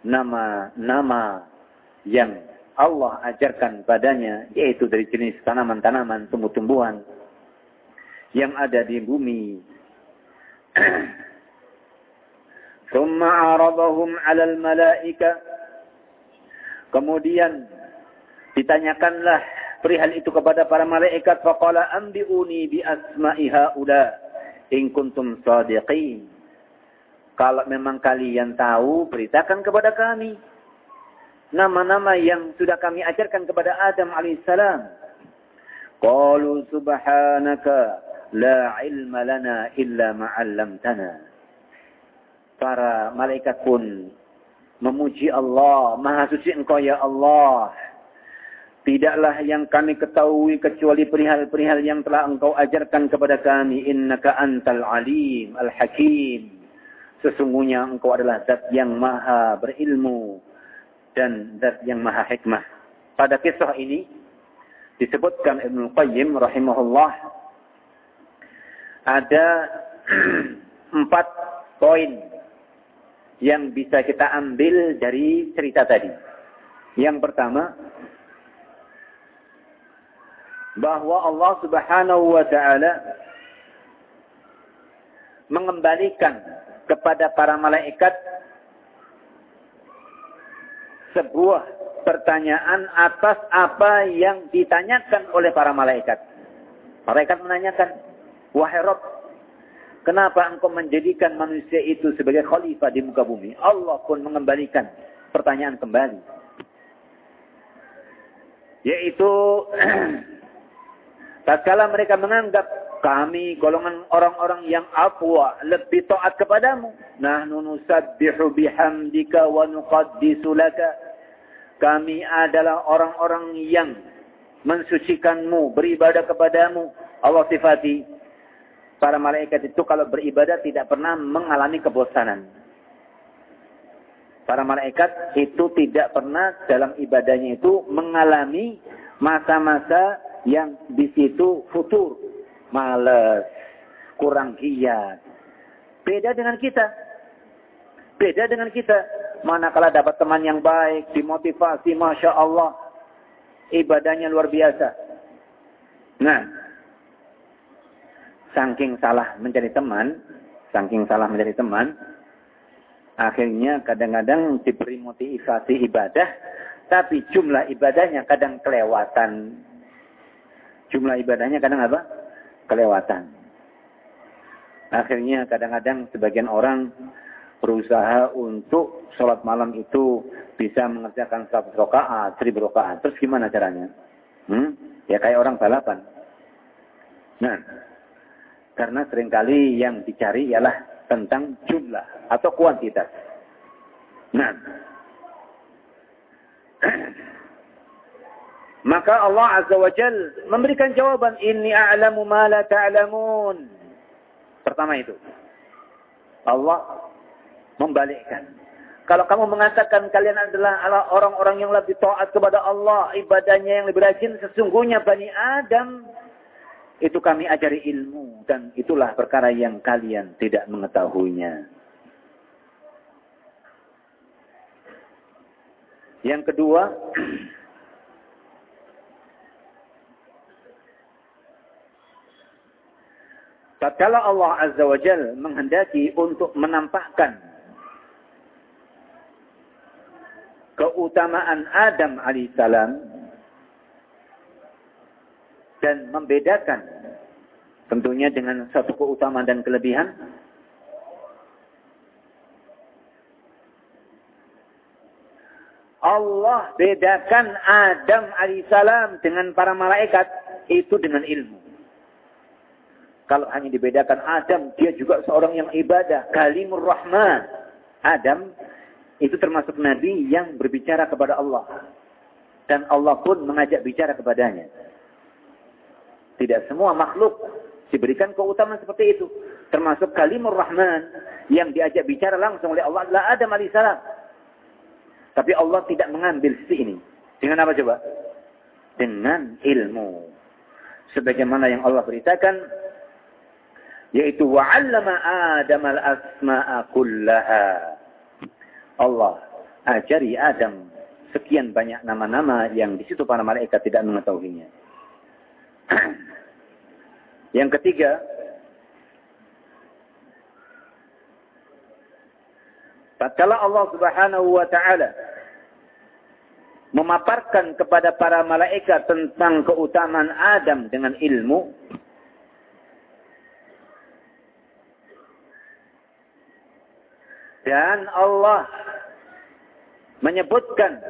nama-nama yang Allah ajarkan padanya yaitu dari jenis tanaman-tanaman, tumbuh-tumbuhan yang ada di bumi. Thumma 'aradahum 'alal malaika Kemudian ditanyakanlah perihal itu kepada para malaikat faqala ambiuni bi asma'i haula in kuntum sadiqin. Kalau memang kalian tahu, beritakan kepada kami nama-nama yang sudah kami ajarkan kepada Adam alaihissalam. Qalu subhanaka la ilma lana illa ma 'allamtana. Para malaikat pun memuji Allah, Maha suci Engkau ya Allah. Tidaklah yang kami ketahui kecuali perihal-perihal yang telah Engkau ajarkan kepada kami. Innaka antal alim al-hakim. Sesungguhnya Engkau adalah zat yang maha berilmu dan zat yang maha hikmah. Pada kisah ini disebutkan Ibnu Qayyim rahimahullah ada empat poin yang bisa kita ambil dari cerita tadi. Yang pertama, bahwa Allah Subhanahu wa taala mengembalikan kepada para malaikat sebuah pertanyaan atas apa yang ditanyakan oleh para malaikat. Malaikat menanyakan, "Wahai Rabb, kenapa engkau menjadikan manusia itu sebagai khalifah di muka bumi?" Allah pun mengembalikan pertanyaan kembali. Yaitu tatkala mereka menganggap kami golongan orang-orang yang aqwa lebih taat kepadamu nahnu nusabbihu bihamdika wa nuqaddisu laka. Kami adalah orang-orang yang mensucikanmu beribadah kepadamu. Allah sifati para malaikat itu kalau beribadah tidak pernah mengalami kebosanan. Para malaikat itu tidak pernah dalam ibadahnya itu mengalami masa-masa yang di situ futur males, kurang giat. Beda dengan kita. Beda dengan kita. Manakala dapat teman yang baik, dimotivasi, Masya Allah. Ibadahnya luar biasa. Nah, saking salah mencari teman, saking salah mencari teman, akhirnya kadang-kadang diberi motivasi ibadah, tapi jumlah ibadahnya kadang kelewatan. Jumlah ibadahnya kadang apa? kelewatan. Akhirnya kadang-kadang sebagian orang berusaha untuk sholat malam itu bisa mengerjakan 100 rakaat, 1000 rakaat. Terus gimana caranya? Hmm? Ya kayak orang balapan. Nah, karena sering kali yang dicari ialah tentang jumlah atau kuantitas. Nah, Maka Allah Azza wa Jal memberikan jawaban, Inni a'lamu ma la ta'lamun. Pertama itu. Allah membalikkan. Kalau kamu mengatakan kalian adalah orang-orang yang lebih taat kepada Allah, ibadahnya yang lebih rajin, sesungguhnya Bani Adam itu kami ajari ilmu dan itulah perkara yang kalian tidak mengetahuinya. Yang kedua, Tatkala Allah Azza wa Jal menghendaki untuk menampakkan keutamaan Adam alaihissalam dan membedakan tentunya dengan satu keutamaan dan kelebihan Allah bedakan Adam alaihissalam dengan para malaikat itu dengan ilmu. Kalau hanya dibedakan Adam, dia juga seorang yang ibadah. Kalimur Rahman. Adam itu termasuk Nabi yang berbicara kepada Allah. Dan Allah pun mengajak bicara kepadanya. Tidak semua makhluk diberikan keutamaan seperti itu. termasuk kalimur rahman yang diajak bicara langsung oleh Allah adalah Adam alaihissalam. Tapi Allah tidak mengambil sisi ini. Dengan apa coba? Dengan ilmu. Sebagaimana yang Allah beritakan, yaitu wa'allama Adam al-asma'a kullaha. Allah ajari Adam sekian banyak nama-nama yang di situ para malaikat tidak mengetahuinya. yang ketiga, tatkala Allah Subhanahu wa taala memaparkan kepada para malaikat tentang keutamaan Adam dengan ilmu, dan Allah menyebutkan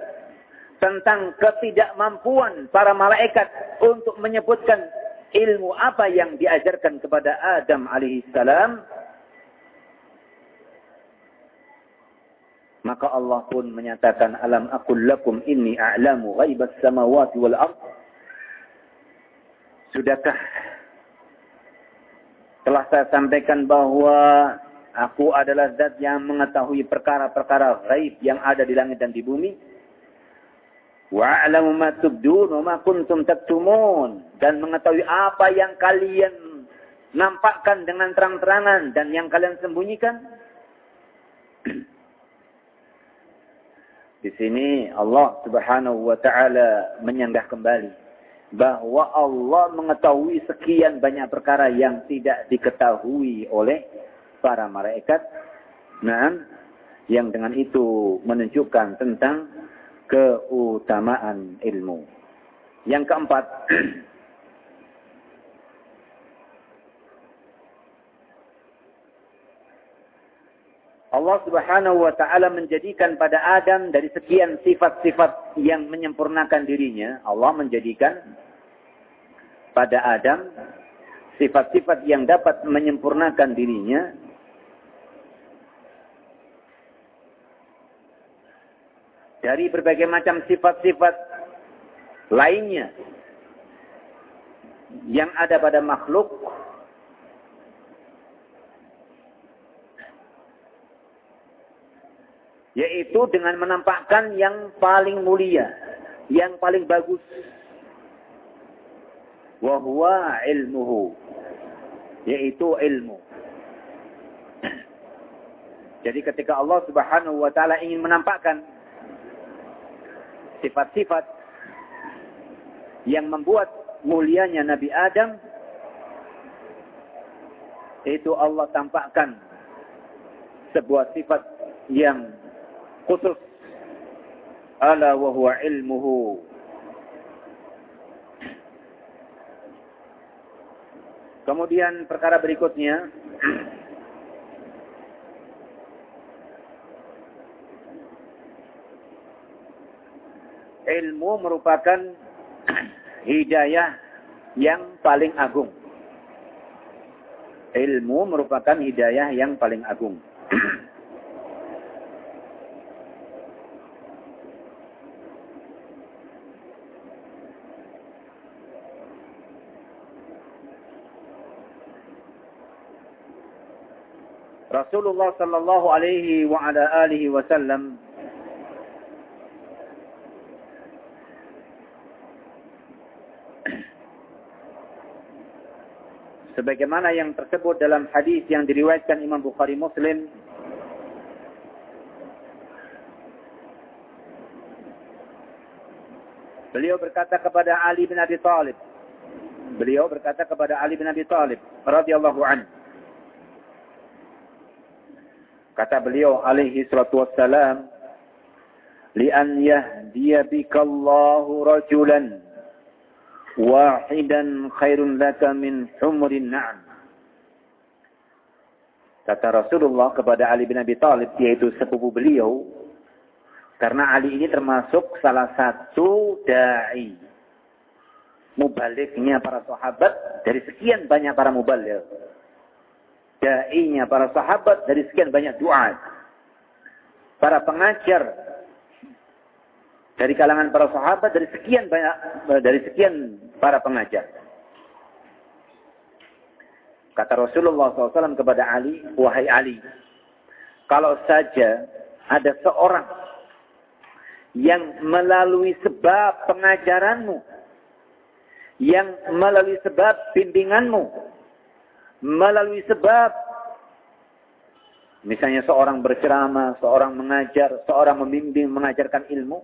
tentang ketidakmampuan para malaikat untuk menyebutkan ilmu apa yang diajarkan kepada Adam alaihissalam. Maka Allah pun menyatakan alam akul lakum inni a'lamu ghaibas samawati wal ard. Sudahkah telah saya sampaikan bahwa aku adalah zat yang mengetahui perkara-perkara ghaib yang ada di langit dan di bumi? Wa'lamu ma tubdun wa ma kuntum taktumun dan mengetahui apa yang kalian nampakkan dengan terang-terangan dan yang kalian sembunyikan. Di sini Allah Subhanahu wa taala menyanggah kembali bahwa Allah mengetahui sekian banyak perkara yang tidak diketahui oleh para malaikat. Nah, yang dengan itu menunjukkan tentang keutamaan ilmu. Yang keempat, Allah Subhanahu wa taala menjadikan pada Adam dari sekian sifat-sifat yang menyempurnakan dirinya, Allah menjadikan pada Adam sifat-sifat yang dapat menyempurnakan dirinya dari berbagai macam sifat-sifat lainnya yang ada pada makhluk yaitu dengan menampakkan yang paling mulia, yang paling bagus. Wa huwa ilmuhu. Yaitu ilmu. Jadi ketika Allah Subhanahu wa taala ingin menampakkan sifat-sifat yang membuat mulianya Nabi Adam itu Allah tampakkan sebuah sifat yang khusus. Ala wa huwa ilmuhu. Kemudian perkara berikutnya ilmu merupakan hidayah yang paling agung. Ilmu merupakan hidayah yang paling agung. Rasulullah sallallahu alaihi wa ala alihi wasallam sebagaimana yang tersebut dalam hadis yang diriwayatkan Imam Bukhari Muslim. Beliau berkata kepada Ali bin Abi Thalib Beliau berkata kepada Ali bin Abi Thalib radhiyallahu anhu. Kata beliau alaihi salatu wassalam li an yahdiya bikallahu rajulan wahidan khairun laka min humurin na'am. Kata Rasulullah kepada Ali bin Abi Thalib yaitu sepupu beliau karena Ali ini termasuk salah satu dai mubaliknya para sahabat dari sekian banyak para mubalik. Dai-nya para sahabat dari sekian banyak doa. Para pengajar dari kalangan para sahabat dari sekian banyak dari sekian para pengajar. Kata Rasulullah SAW kepada Ali, wahai Ali, kalau saja ada seorang yang melalui sebab pengajaranmu, yang melalui sebab bimbinganmu, melalui sebab misalnya seorang berceramah, seorang mengajar, seorang membimbing, mengajarkan ilmu,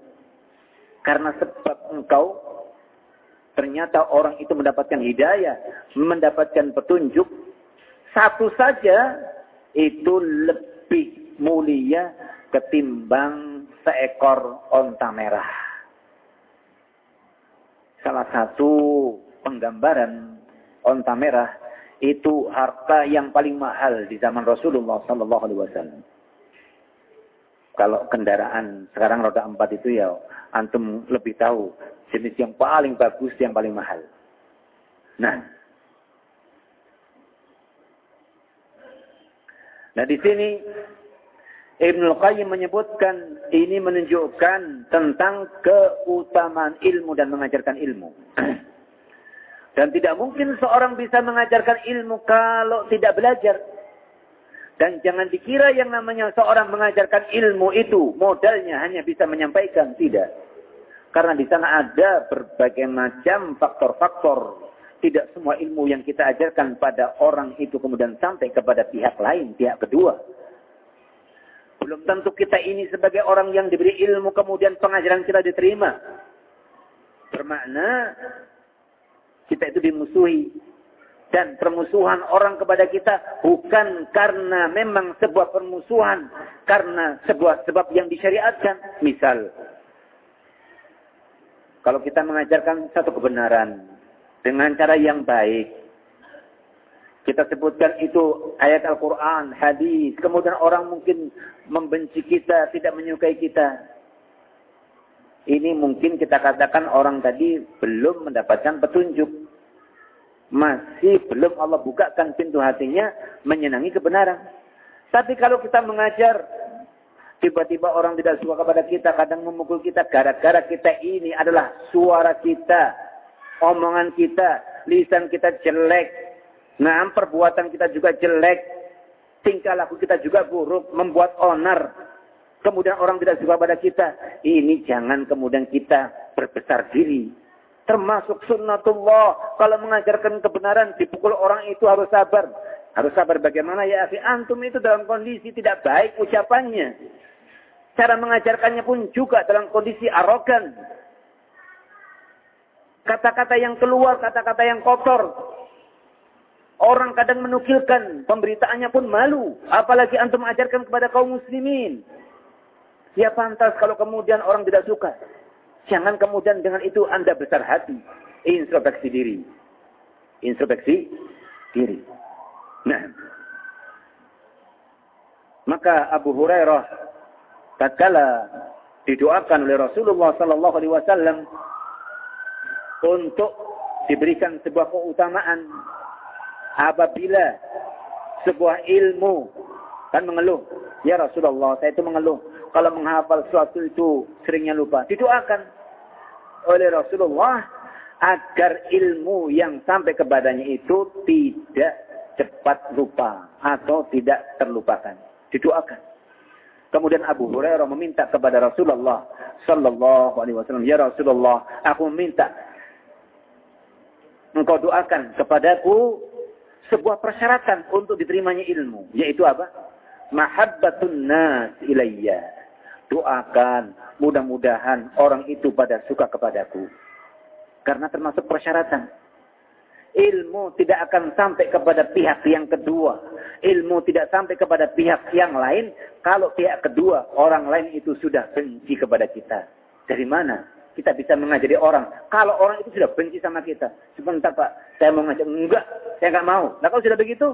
karena sebab engkau ternyata orang itu mendapatkan hidayah, mendapatkan petunjuk, satu saja itu lebih mulia ketimbang seekor onta merah. Salah satu penggambaran onta merah itu harta yang paling mahal di zaman Rasulullah Sallallahu Alaihi Wasallam. Kalau kendaraan sekarang roda empat itu ya antum lebih tahu jenis yang paling bagus, yang paling mahal. Nah, nah di sini Ibnu Qayyim menyebutkan ini menunjukkan tentang keutamaan ilmu dan mengajarkan ilmu. Dan tidak mungkin seorang bisa mengajarkan ilmu kalau tidak belajar. Dan jangan dikira yang namanya seorang mengajarkan ilmu itu modalnya hanya bisa menyampaikan. Tidak. Karena di sana ada berbagai macam faktor-faktor. Tidak semua ilmu yang kita ajarkan pada orang itu kemudian sampai kepada pihak lain, pihak kedua. Belum tentu kita ini sebagai orang yang diberi ilmu kemudian pengajaran kita diterima. Bermakna kita itu dimusuhi. Dan permusuhan orang kepada kita bukan karena memang sebuah permusuhan. Karena sebuah sebab yang disyariatkan. Misal, kalau kita mengajarkan satu kebenaran dengan cara yang baik, kita sebutkan itu ayat Al-Quran, hadis. Kemudian orang mungkin membenci kita, tidak menyukai kita. Ini mungkin kita katakan orang tadi belum mendapatkan petunjuk. Masih belum Allah bukakan pintu hatinya menyenangi kebenaran. Tapi kalau kita mengajar Tiba-tiba orang tidak suka kepada kita, kadang memukul kita. Gara-gara kita ini adalah suara kita, omongan kita, lisan kita jelek. Nah, perbuatan kita juga jelek. Tingkah laku kita juga buruk, membuat onar. Kemudian orang tidak suka pada kita. Ini jangan kemudian kita berbesar diri. Termasuk sunnatullah. Kalau mengajarkan kebenaran, dipukul orang itu harus sabar. Harus sabar bagaimana ya akhi? Antum itu dalam kondisi tidak baik ucapannya. Cara mengajarkannya pun juga dalam kondisi arogan. Kata-kata yang keluar, kata-kata yang kotor. Orang kadang menukilkan, pemberitaannya pun malu. Apalagi antum mengajarkan kepada kaum muslimin. Ya pantas kalau kemudian orang tidak suka. Jangan kemudian dengan itu anda besar hati. Introspeksi diri. Introspeksi diri. Nah. Maka Abu Hurairah tatkala didoakan oleh Rasulullah sallallahu alaihi wasallam untuk diberikan sebuah keutamaan apabila sebuah ilmu kan mengeluh ya Rasulullah saya itu mengeluh kalau menghafal sesuatu itu seringnya lupa didoakan oleh Rasulullah agar ilmu yang sampai kepadanya itu tidak cepat lupa atau tidak terlupakan didoakan Kemudian Abu Hurairah meminta kepada Rasulullah sallallahu alaihi wasallam, "Ya Rasulullah, aku meminta engkau doakan kepadaku sebuah persyaratan untuk diterimanya ilmu, yaitu apa? Mahabbatun nas ilayya. Doakan mudah-mudahan orang itu pada suka kepadaku. Karena termasuk persyaratan ilmu tidak akan sampai kepada pihak yang kedua. Ilmu tidak sampai kepada pihak yang lain kalau pihak kedua orang lain itu sudah benci kepada kita. Dari mana kita bisa mengajari orang kalau orang itu sudah benci sama kita? Sebentar Pak, saya mau ngajak. Enggak, saya enggak mau. Nah kalau sudah begitu,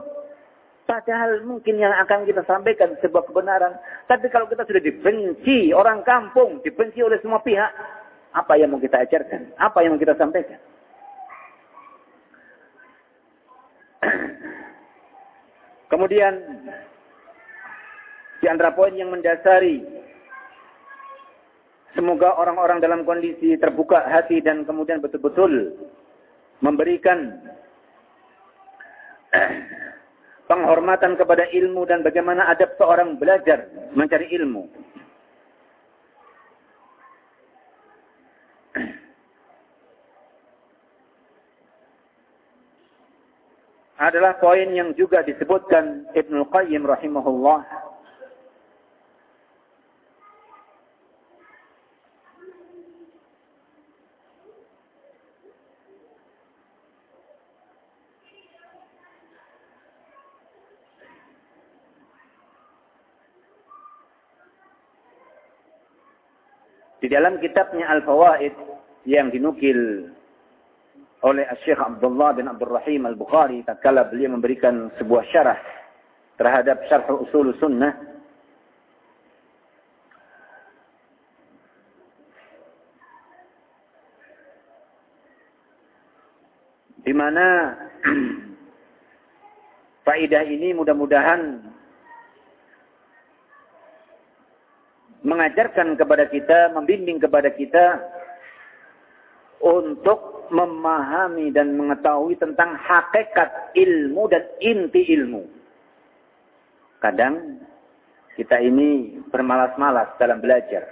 Padahal mungkin yang akan kita sampaikan sebuah kebenaran. Tapi kalau kita sudah dibenci orang kampung, dibenci oleh semua pihak, apa yang mau kita ajarkan? Apa yang mau kita sampaikan? Kemudian di antara poin yang mendasari semoga orang-orang dalam kondisi terbuka hati dan kemudian betul-betul memberikan penghormatan kepada ilmu dan bagaimana adab seorang belajar mencari ilmu. adalah poin yang juga disebutkan Ibnu Qayyim rahimahullah Di dalam kitabnya Al-Fawaid yang dinukil oleh Syekh Abdullah bin Abdul Rahim Al-Bukhari tatkala beliau memberikan sebuah syarah terhadap syarh usul sunnah di mana faidah ini mudah-mudahan mengajarkan kepada kita, membimbing kepada kita untuk memahami dan mengetahui tentang hakikat ilmu dan inti ilmu. Kadang kita ini bermalas-malas dalam belajar.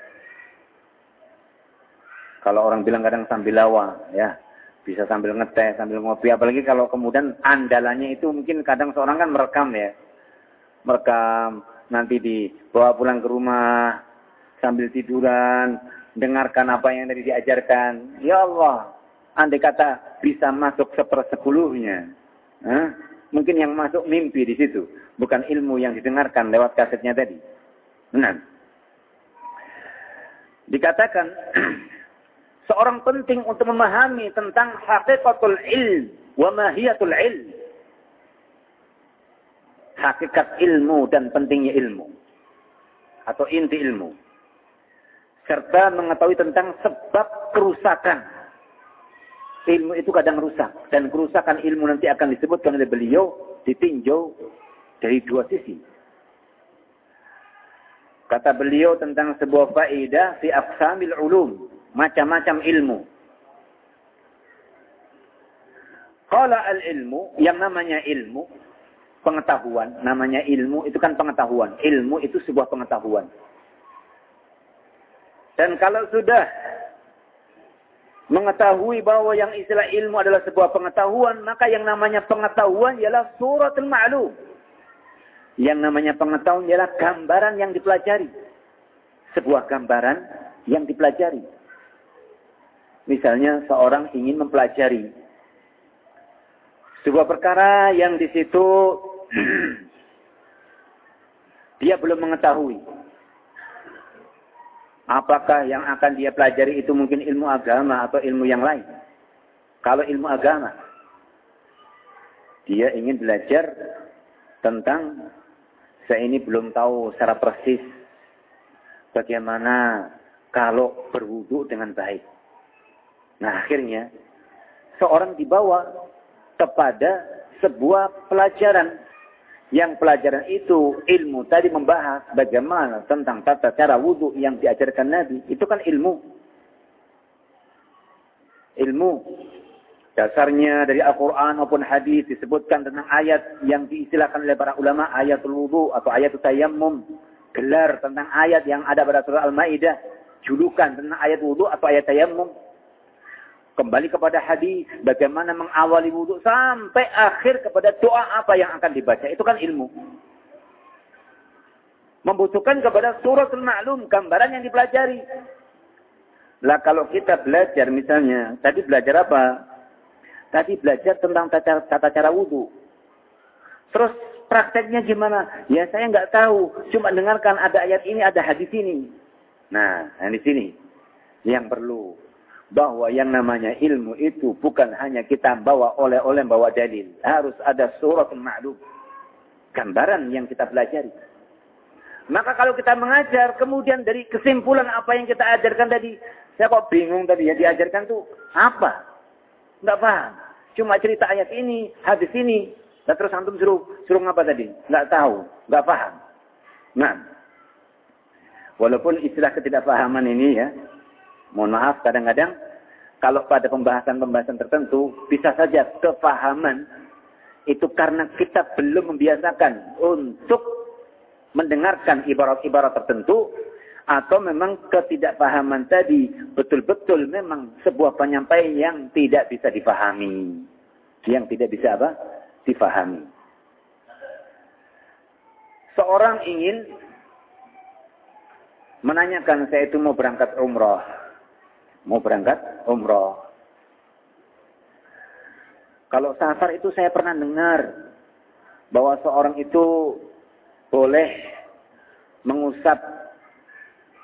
Kalau orang bilang kadang sambil lawa, ya bisa sambil ngeteh, sambil ngopi. Apalagi kalau kemudian andalannya itu mungkin kadang seorang kan merekam ya, merekam nanti dibawa pulang ke rumah, sambil tiduran, dengarkan apa yang tadi diajarkan. Ya Allah, andai kata bisa masuk sepersepuluhnya. Huh? Mungkin yang masuk mimpi di situ. Bukan ilmu yang didengarkan lewat kasetnya tadi. Benar. Dikatakan, seorang penting untuk memahami tentang hakikatul ilm wa mahiyatul ilm. Hakikat ilmu dan pentingnya ilmu. Atau inti ilmu serta mengetahui tentang sebab kerusakan. Ilmu itu kadang rusak dan kerusakan ilmu nanti akan disebutkan oleh beliau ditinjau dari dua sisi. Kata beliau tentang sebuah faedah fi aqsamil ulum, macam-macam ilmu. Qala al-ilmu, yang namanya ilmu, pengetahuan, namanya ilmu itu kan pengetahuan. Ilmu itu sebuah pengetahuan. Dan kalau sudah mengetahui bahwa yang istilah ilmu adalah sebuah pengetahuan, maka yang namanya pengetahuan ialah suratul ma'lum. Yang namanya pengetahuan ialah gambaran yang dipelajari. Sebuah gambaran yang dipelajari. Misalnya seorang ingin mempelajari sebuah perkara yang di situ dia belum mengetahui Apakah yang akan dia pelajari itu mungkin ilmu agama atau ilmu yang lain? Kalau ilmu agama, dia ingin belajar tentang saya ini belum tahu secara persis bagaimana kalau berwudu dengan baik. Nah akhirnya seorang dibawa kepada sebuah pelajaran yang pelajaran itu ilmu tadi membahas bagaimana tentang tata cara wudhu yang diajarkan Nabi. Itu kan ilmu. Ilmu. Dasarnya dari Al-Quran maupun hadis disebutkan tentang ayat yang diistilahkan oleh para ulama ayatul wudhu atau ayat tayammum. Gelar tentang ayat yang ada pada surah Al-Ma'idah. Julukan tentang ayat wudhu atau ayat tayammum kembali kepada hadis, bagaimana mengawali wudhu sampai akhir kepada doa apa yang akan dibaca. Itu kan ilmu. Membutuhkan kepada suratul ma'lum, gambaran yang dipelajari. Lah kalau kita belajar misalnya, tadi belajar apa? Tadi belajar tentang tata, tata cara wudhu. Terus prakteknya gimana? Ya saya nggak tahu. Cuma dengarkan ada ayat ini, ada hadis ini. Nah, di sini yang perlu bahwa yang namanya ilmu itu bukan hanya kita bawa oleh-oleh bawa dalil. Harus ada surat ma'lum. Gambaran yang kita pelajari. Maka kalau kita mengajar, kemudian dari kesimpulan apa yang kita ajarkan tadi, saya kok bingung tadi ya diajarkan tuh apa? Enggak paham. Cuma cerita ayat ini, hadis ini. Dan terus antum suruh, suruh apa tadi? Enggak tahu, enggak paham. Nah, walaupun istilah ketidakpahaman ini ya, Mohon maaf, kadang-kadang kalau pada pembahasan-pembahasan tertentu, bisa saja kefahaman itu karena kita belum membiasakan untuk mendengarkan ibarat-ibarat tertentu atau memang ketidakpahaman tadi betul-betul memang sebuah penyampaian yang tidak bisa dipahami. Yang tidak bisa apa? Dipahami. Seorang ingin menanyakan saya itu mau berangkat umroh. Mau berangkat umroh. Kalau safar itu saya pernah dengar bahwa seorang itu boleh mengusap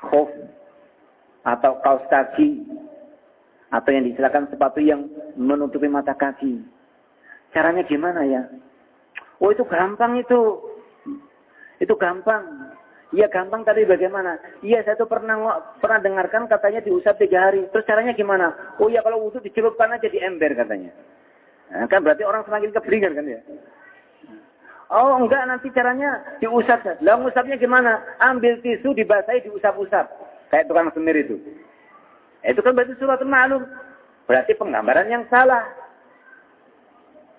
khuf atau kaos kaki atau yang disilakan sepatu yang menutupi mata kaki. Caranya gimana ya? Oh itu gampang itu. Itu gampang. Iya gampang tadi bagaimana? Iya saya tuh pernah pernah dengarkan katanya diusap tiga hari. Terus caranya gimana? Oh iya kalau wudhu dicelupkan aja di ember katanya. Nah, kan berarti orang semakin keberingan kan ya? Oh enggak nanti caranya diusap. Lah ngusapnya gimana? Ambil tisu dibasahi diusap-usap. Kayak tukang semir itu. Itu kan berarti surat maklum. Berarti penggambaran yang salah.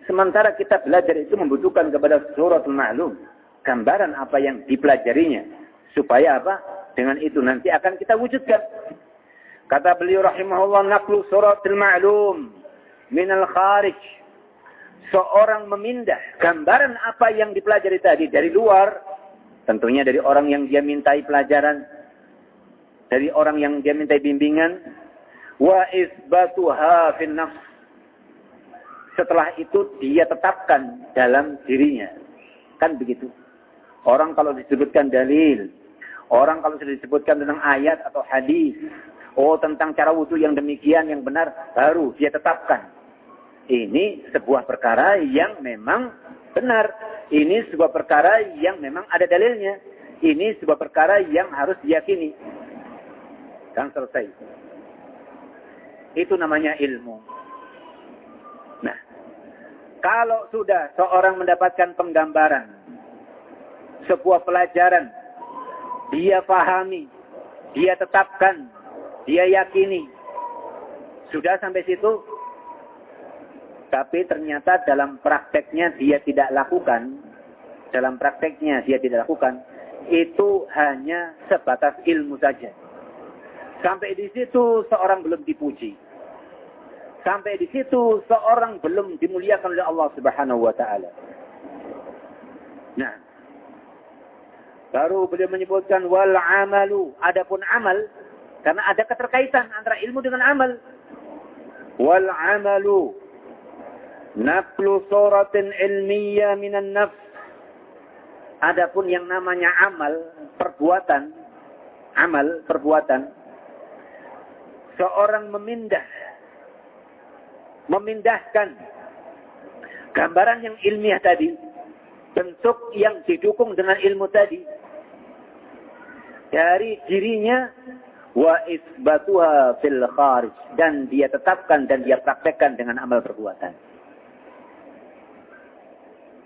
Sementara kita belajar itu membutuhkan kepada surat maklum. Gambaran apa yang dipelajarinya. Supaya apa? Dengan itu nanti akan kita wujudkan. Kata beliau rahimahullah naklu suratul ma'lum minal kharij seorang memindah gambaran apa yang dipelajari tadi dari luar, tentunya dari orang yang dia mintai pelajaran, dari orang yang dia mintai bimbingan, wa isbatuha fin nafs. Setelah itu dia tetapkan dalam dirinya. Kan begitu. Orang kalau disebutkan dalil, orang kalau sudah disebutkan tentang ayat atau hadis, oh tentang cara wudhu yang demikian yang benar, baru dia tetapkan ini sebuah perkara yang memang benar. Ini sebuah perkara yang memang ada dalilnya. Ini sebuah perkara yang harus diyakini. Dan selesai. Itu namanya ilmu. Nah, kalau sudah seorang mendapatkan penggambaran, sebuah pelajaran, dia pahami, dia tetapkan, dia yakini, sudah sampai situ, tapi ternyata dalam prakteknya dia tidak lakukan, dalam prakteknya dia tidak lakukan, itu hanya sebatas ilmu saja. Sampai di situ seorang belum dipuji. Sampai di situ seorang belum dimuliakan oleh Allah Subhanahu wa taala. Nah, baru beliau menyebutkan wal amalu, adapun amal karena ada keterkaitan antara ilmu dengan amal. Wal amalu Naklu suratin ilmiya minan nafs. Adapun yang namanya amal, perbuatan, amal, perbuatan, seorang memindah, memindahkan gambaran yang ilmiah tadi, bentuk yang didukung dengan ilmu tadi, dari dirinya wa isbatuha fil kharij dan dia tetapkan dan dia praktekkan dengan amal perbuatan.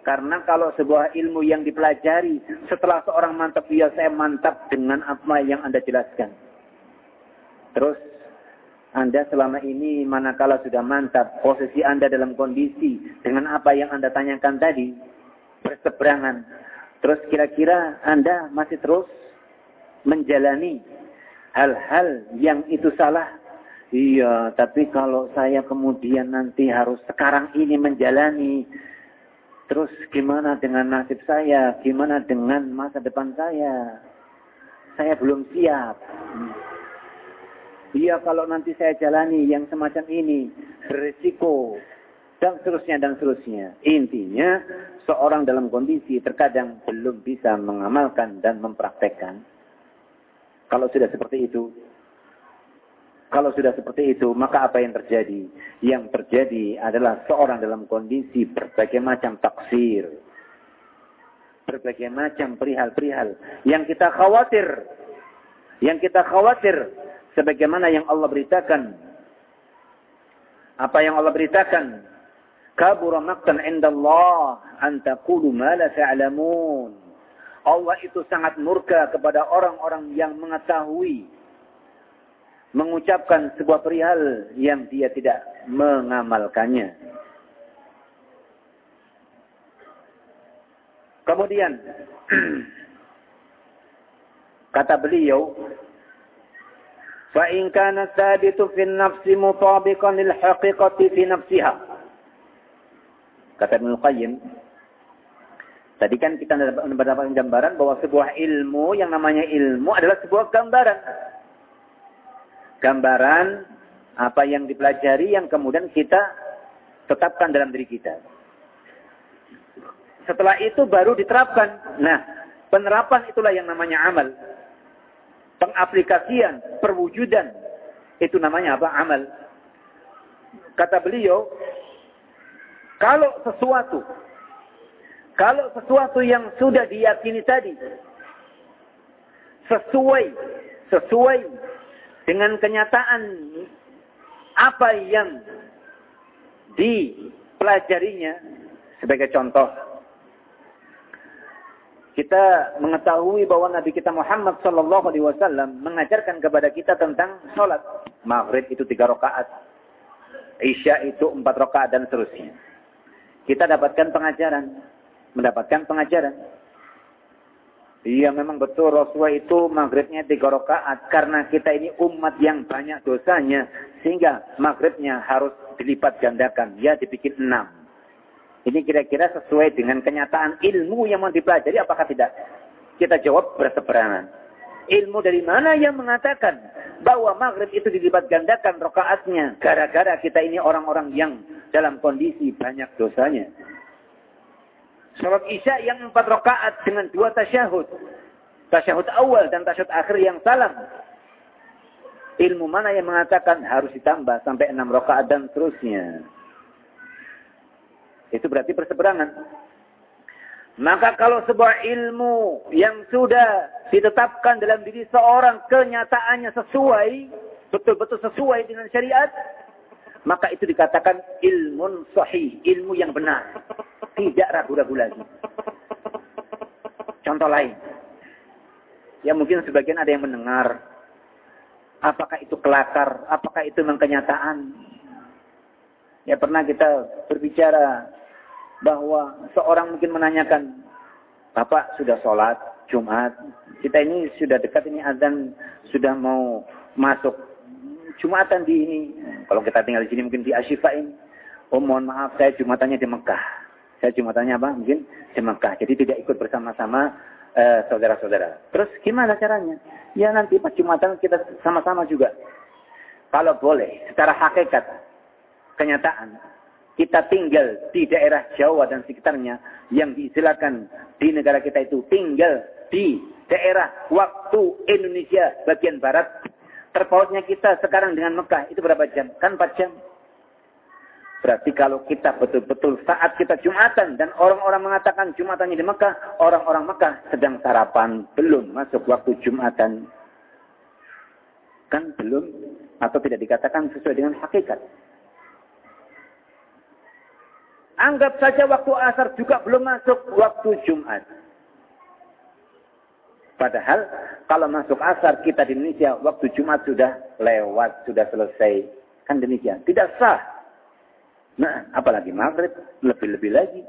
Karena kalau sebuah ilmu yang dipelajari, setelah seorang mantap, ya saya mantap dengan apa yang Anda jelaskan. Terus, Anda selama ini manakala sudah mantap, posisi Anda dalam kondisi dengan apa yang Anda tanyakan tadi, berseberangan. Terus kira-kira Anda masih terus menjalani hal-hal yang itu salah. Iya, tapi kalau saya kemudian nanti harus sekarang ini menjalani Terus gimana dengan nasib saya? Gimana dengan masa depan saya? Saya belum siap. Iya kalau nanti saya jalani yang semacam ini, berisiko, dan seterusnya, dan seterusnya. Intinya, seorang dalam kondisi terkadang belum bisa mengamalkan dan mempraktekkan. Kalau sudah seperti itu, kalau sudah seperti itu, maka apa yang terjadi? Yang terjadi adalah seorang dalam kondisi berbagai macam taksir. Berbagai macam perihal-perihal. Yang kita khawatir. Yang kita khawatir. Sebagaimana yang Allah beritakan. Apa yang Allah beritakan. Kabura maktan indallah. Antakulu ma la ta'lamun. Allah itu sangat murka kepada orang-orang yang mengetahui mengucapkan sebuah perihal yang dia tidak mengamalkannya. Kemudian kata beliau, "Fa in kana thabitu fi nafsi mutabiqan lil haqiqati fi nafsiha." Kata Ibnu Qayyim, tadi kan kita mendapatkan gambaran bahwa sebuah ilmu yang namanya ilmu adalah sebuah gambaran. Gambaran apa yang dipelajari yang kemudian kita tetapkan dalam diri kita. Setelah itu baru diterapkan. Nah, penerapan itulah yang namanya amal. Pengaplikasian, perwujudan. Itu namanya apa? Amal. Kata beliau, kalau sesuatu, kalau sesuatu yang sudah diyakini tadi, sesuai, sesuai dengan kenyataan apa yang dipelajarinya, sebagai contoh, kita mengetahui bahwa Nabi kita Muhammad Sallallahu Alaihi Wasallam mengajarkan kepada kita tentang sholat. Maghrib itu tiga rakaat, Isya itu empat rakaat dan seterusnya. Kita dapatkan pengajaran, mendapatkan pengajaran. Iya memang betul Rasulullah itu maghribnya tiga rakaat karena kita ini umat yang banyak dosanya sehingga maghribnya harus dilipat gandakan. Ya dibikin enam. Ini kira-kira sesuai dengan kenyataan ilmu yang mau dipelajari apakah tidak? Kita jawab berseberangan. Ilmu dari mana yang mengatakan bahwa maghrib itu dilipat gandakan rokaatnya gara-gara kita ini orang-orang yang dalam kondisi banyak dosanya. Sholat isya yang empat rokaat dengan dua tasyahud. Tasyahud awal dan tasyahud akhir yang salam. Ilmu mana yang mengatakan harus ditambah sampai enam rokaat dan seterusnya. Itu berarti perseberangan. Maka kalau sebuah ilmu yang sudah ditetapkan dalam diri seorang kenyataannya sesuai, betul-betul sesuai dengan syariat, maka itu dikatakan ilmu sahih, ilmu yang benar. Tidak ragu-ragu lagi. Contoh lain. Ya mungkin sebagian ada yang mendengar. Apakah itu kelakar? Apakah itu memang kenyataan? Ya pernah kita berbicara bahwa seorang mungkin menanyakan, Bapak sudah sholat Jumat, kita ini sudah dekat ini azan sudah mau masuk Jumatan di ini. Kalau kita tinggal di sini mungkin di Ashifa ini. Oh mohon maaf saya Jumatannya di Mekah. Saya Jumatannya apa? Mungkin di Mekah. Jadi tidak ikut bersama-sama eh, saudara-saudara. Uh, Terus gimana caranya? Ya nanti pas Jumatan kita sama-sama juga. Kalau boleh, secara hakikat, kenyataan, kita tinggal di daerah Jawa dan sekitarnya yang diistilahkan di negara kita itu tinggal di daerah waktu Indonesia bagian barat terpautnya kita sekarang dengan Mekah itu berapa jam? Kan 4 jam. Berarti kalau kita betul-betul saat kita Jumatan dan orang-orang mengatakan Jumatannya di Mekah, orang-orang Mekah sedang sarapan, belum masuk waktu Jumatan. Kan belum atau tidak dikatakan sesuai dengan hakikat. Anggap saja waktu asar juga belum masuk waktu Jumat. Padahal kalau masuk asar kita di Indonesia waktu Jumat sudah lewat, sudah selesai. Kan demikian. Tidak sah. Nah, apalagi maghrib, lebih-lebih lagi.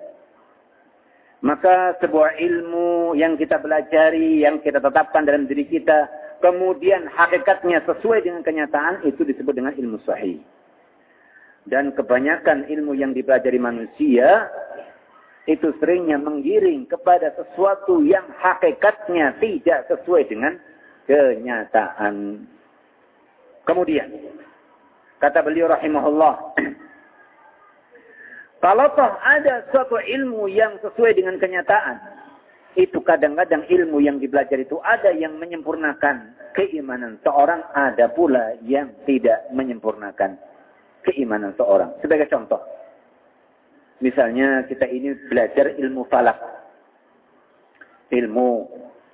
Maka sebuah ilmu yang kita pelajari, yang kita tetapkan dalam diri kita, kemudian hakikatnya sesuai dengan kenyataan, itu disebut dengan ilmu sahih. Dan kebanyakan ilmu yang dipelajari manusia itu seringnya menggiring kepada sesuatu yang hakikatnya tidak sesuai dengan kenyataan. Kemudian, kata beliau rahimahullah, kalau toh ada suatu ilmu yang sesuai dengan kenyataan, itu kadang-kadang ilmu yang dipelajari itu ada yang menyempurnakan keimanan seorang, ada pula yang tidak menyempurnakan keimanan seorang. Sebagai contoh, misalnya kita ini belajar ilmu falak, ilmu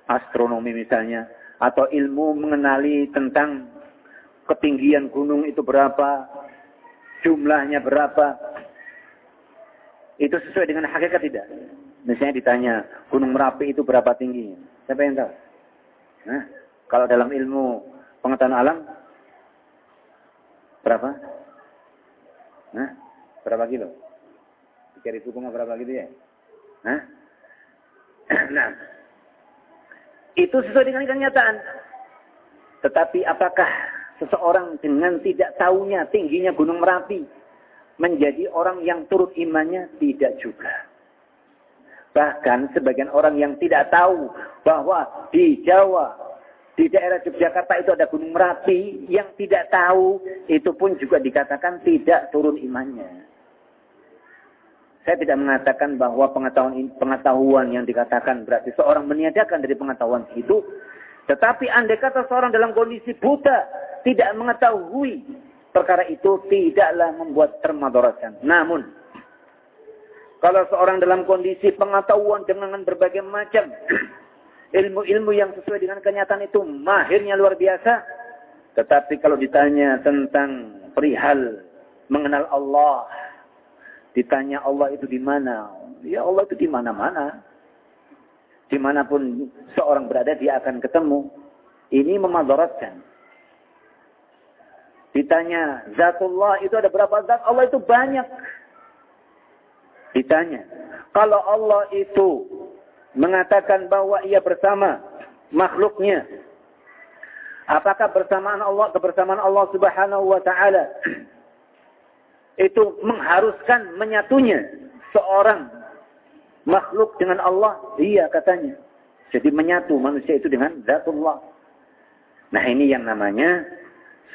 astronomi misalnya, atau ilmu mengenali tentang ketinggian gunung itu berapa, jumlahnya berapa, itu sesuai dengan hakikat tidak? Misalnya ditanya, Gunung Merapi itu berapa tingginya? Siapa yang tahu? Nah, kalau dalam ilmu pengetahuan alam, berapa? Nah, berapa kilo? Ribu koma berapa gitu ya? Nah, nah, itu sesuai dengan kenyataan. Tetapi apakah seseorang dengan tidak tahunya tingginya Gunung Merapi menjadi orang yang turut imannya? Tidak juga. Bahkan sebagian orang yang tidak tahu bahwa di Jawa, di daerah Yogyakarta itu ada Gunung Merapi, yang tidak tahu itu pun juga dikatakan tidak turun imannya. Saya tidak mengatakan bahwa pengetahuan pengetahuan yang dikatakan berarti seorang meniadakan dari pengetahuan itu. Tetapi andai kata seorang dalam kondisi buta, tidak mengetahui perkara itu tidaklah membuat termadoratkan. Namun, kalau seorang dalam kondisi pengetahuan dengan berbagai macam ilmu-ilmu yang sesuai dengan kenyataan itu mahirnya luar biasa. Tetapi kalau ditanya tentang perihal mengenal Allah, Ditanya Allah itu di mana? Ya Allah itu di mana-mana. Di mana pun seorang berada dia akan ketemu. Ini memadaratkan. Ditanya, zatullah itu ada berapa zat? Allah itu banyak. Ditanya, kalau Allah itu mengatakan bahwa ia bersama makhluknya, apakah bersamaan Allah, kebersamaan Allah subhanahu wa ta'ala itu mengharuskan menyatunya seorang makhluk dengan Allah. Iya katanya. Jadi menyatu manusia itu dengan zatullah. Nah ini yang namanya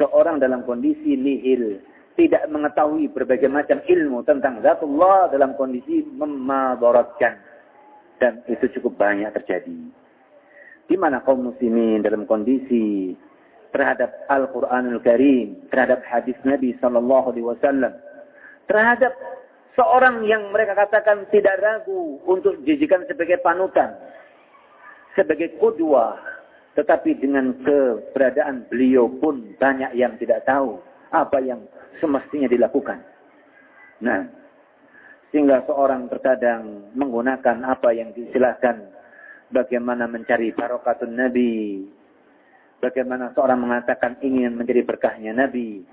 seorang dalam kondisi nihil. Tidak mengetahui berbagai macam ilmu tentang zatullah dalam kondisi memadaratkan. Dan itu cukup banyak terjadi. Di mana kaum muslimin dalam kondisi terhadap Al-Quranul Karim, terhadap hadis Nabi Sallallahu Alaihi Wasallam, terhadap seorang yang mereka katakan tidak ragu untuk dijadikan sebagai panutan, sebagai kudua, tetapi dengan keberadaan beliau pun banyak yang tidak tahu apa yang semestinya dilakukan. Nah, sehingga seorang terkadang menggunakan apa yang disilahkan bagaimana mencari barokatun Nabi, bagaimana seorang mengatakan ingin menjadi berkahnya Nabi,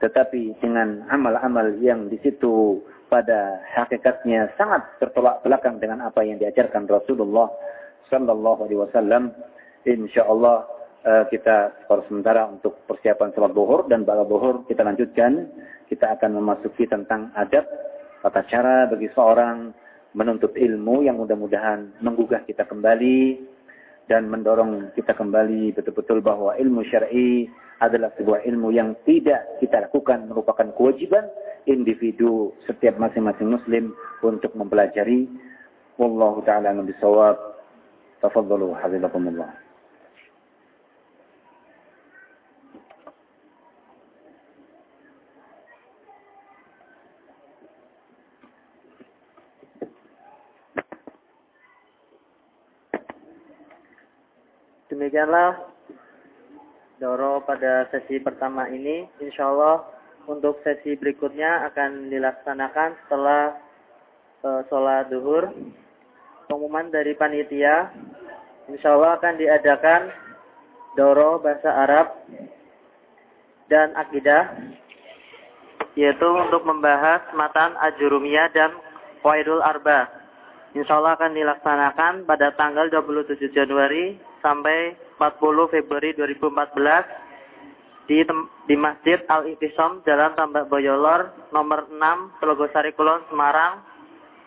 tetapi dengan amal-amal yang di situ pada hakikatnya sangat bertolak belakang dengan apa yang diajarkan Rasulullah Sallallahu Alaihi Wasallam. Insya Allah uh, kita separuh sementara untuk persiapan sholat buhur dan bala buhur kita lanjutkan. Kita akan memasuki tentang adab tata cara bagi seorang menuntut ilmu yang mudah-mudahan menggugah kita kembali dan mendorong kita kembali betul-betul bahwa ilmu syar'i adalah sebuah ilmu yang tidak kita lakukan merupakan kewajiban individu setiap masing-masing muslim untuk mempelajari. Wallahu taala bisawab. Tafadhalu hafizakumullah. Demikianlah Doro pada sesi pertama ini. Insya Allah untuk sesi berikutnya akan dilaksanakan setelah uh, sholat duhur. Pengumuman dari panitia. Insya Allah akan diadakan Doro bahasa Arab dan akidah. Yaitu untuk membahas matan ajurumiyah dan Waidul Arba. Insya Allah akan dilaksanakan pada tanggal 27 Januari sampai 40 Februari 2014 di di Masjid Al Iqtisam Jalan Tambak Boyolor nomor 6 Telogosari Kulon Semarang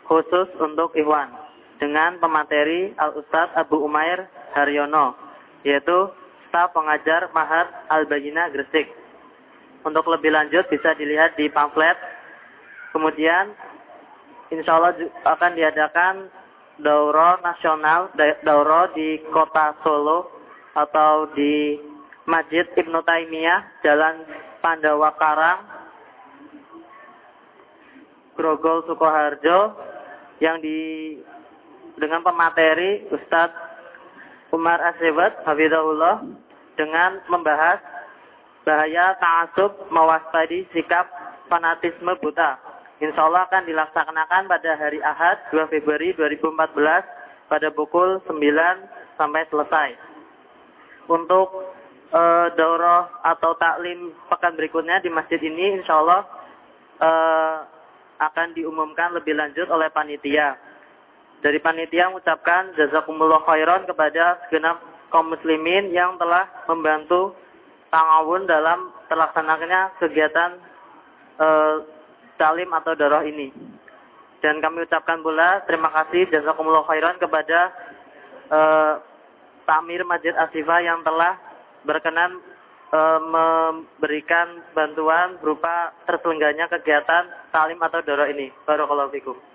khusus untuk Ikhwan dengan pemateri Al Ustadz Abu Umair Haryono yaitu staf pengajar Mahat Al Bayina Gresik. Untuk lebih lanjut bisa dilihat di pamflet. Kemudian insya Allah akan diadakan dauro nasional, dauro di kota Solo atau di Masjid Ibnu Taimiyah, Jalan Pandawa Karang, Grogol Sukoharjo, yang di dengan pemateri Ustadz Umar Asyewat, Hafizahullah, dengan membahas bahaya ta'asub mewaspadai sikap fanatisme buta. Insya Allah akan dilaksanakan pada hari Ahad 2 Februari 2014 pada pukul 9 sampai selesai. Untuk e, daurah atau taklim pekan berikutnya di masjid ini insya Allah e, akan diumumkan lebih lanjut oleh panitia. dari panitia mengucapkan jazakumullah khairan kepada segenap kaum muslimin yang telah membantu tangawun dalam terlaksananya kegiatan e, talim atau darah ini. Dan kami ucapkan pula terima kasih jazakumullah khairan kepada Tamir Masjid Asifa yang telah berkenan e, memberikan bantuan berupa terselenggaranya kegiatan talim atau darah ini. Barakallahu fikum.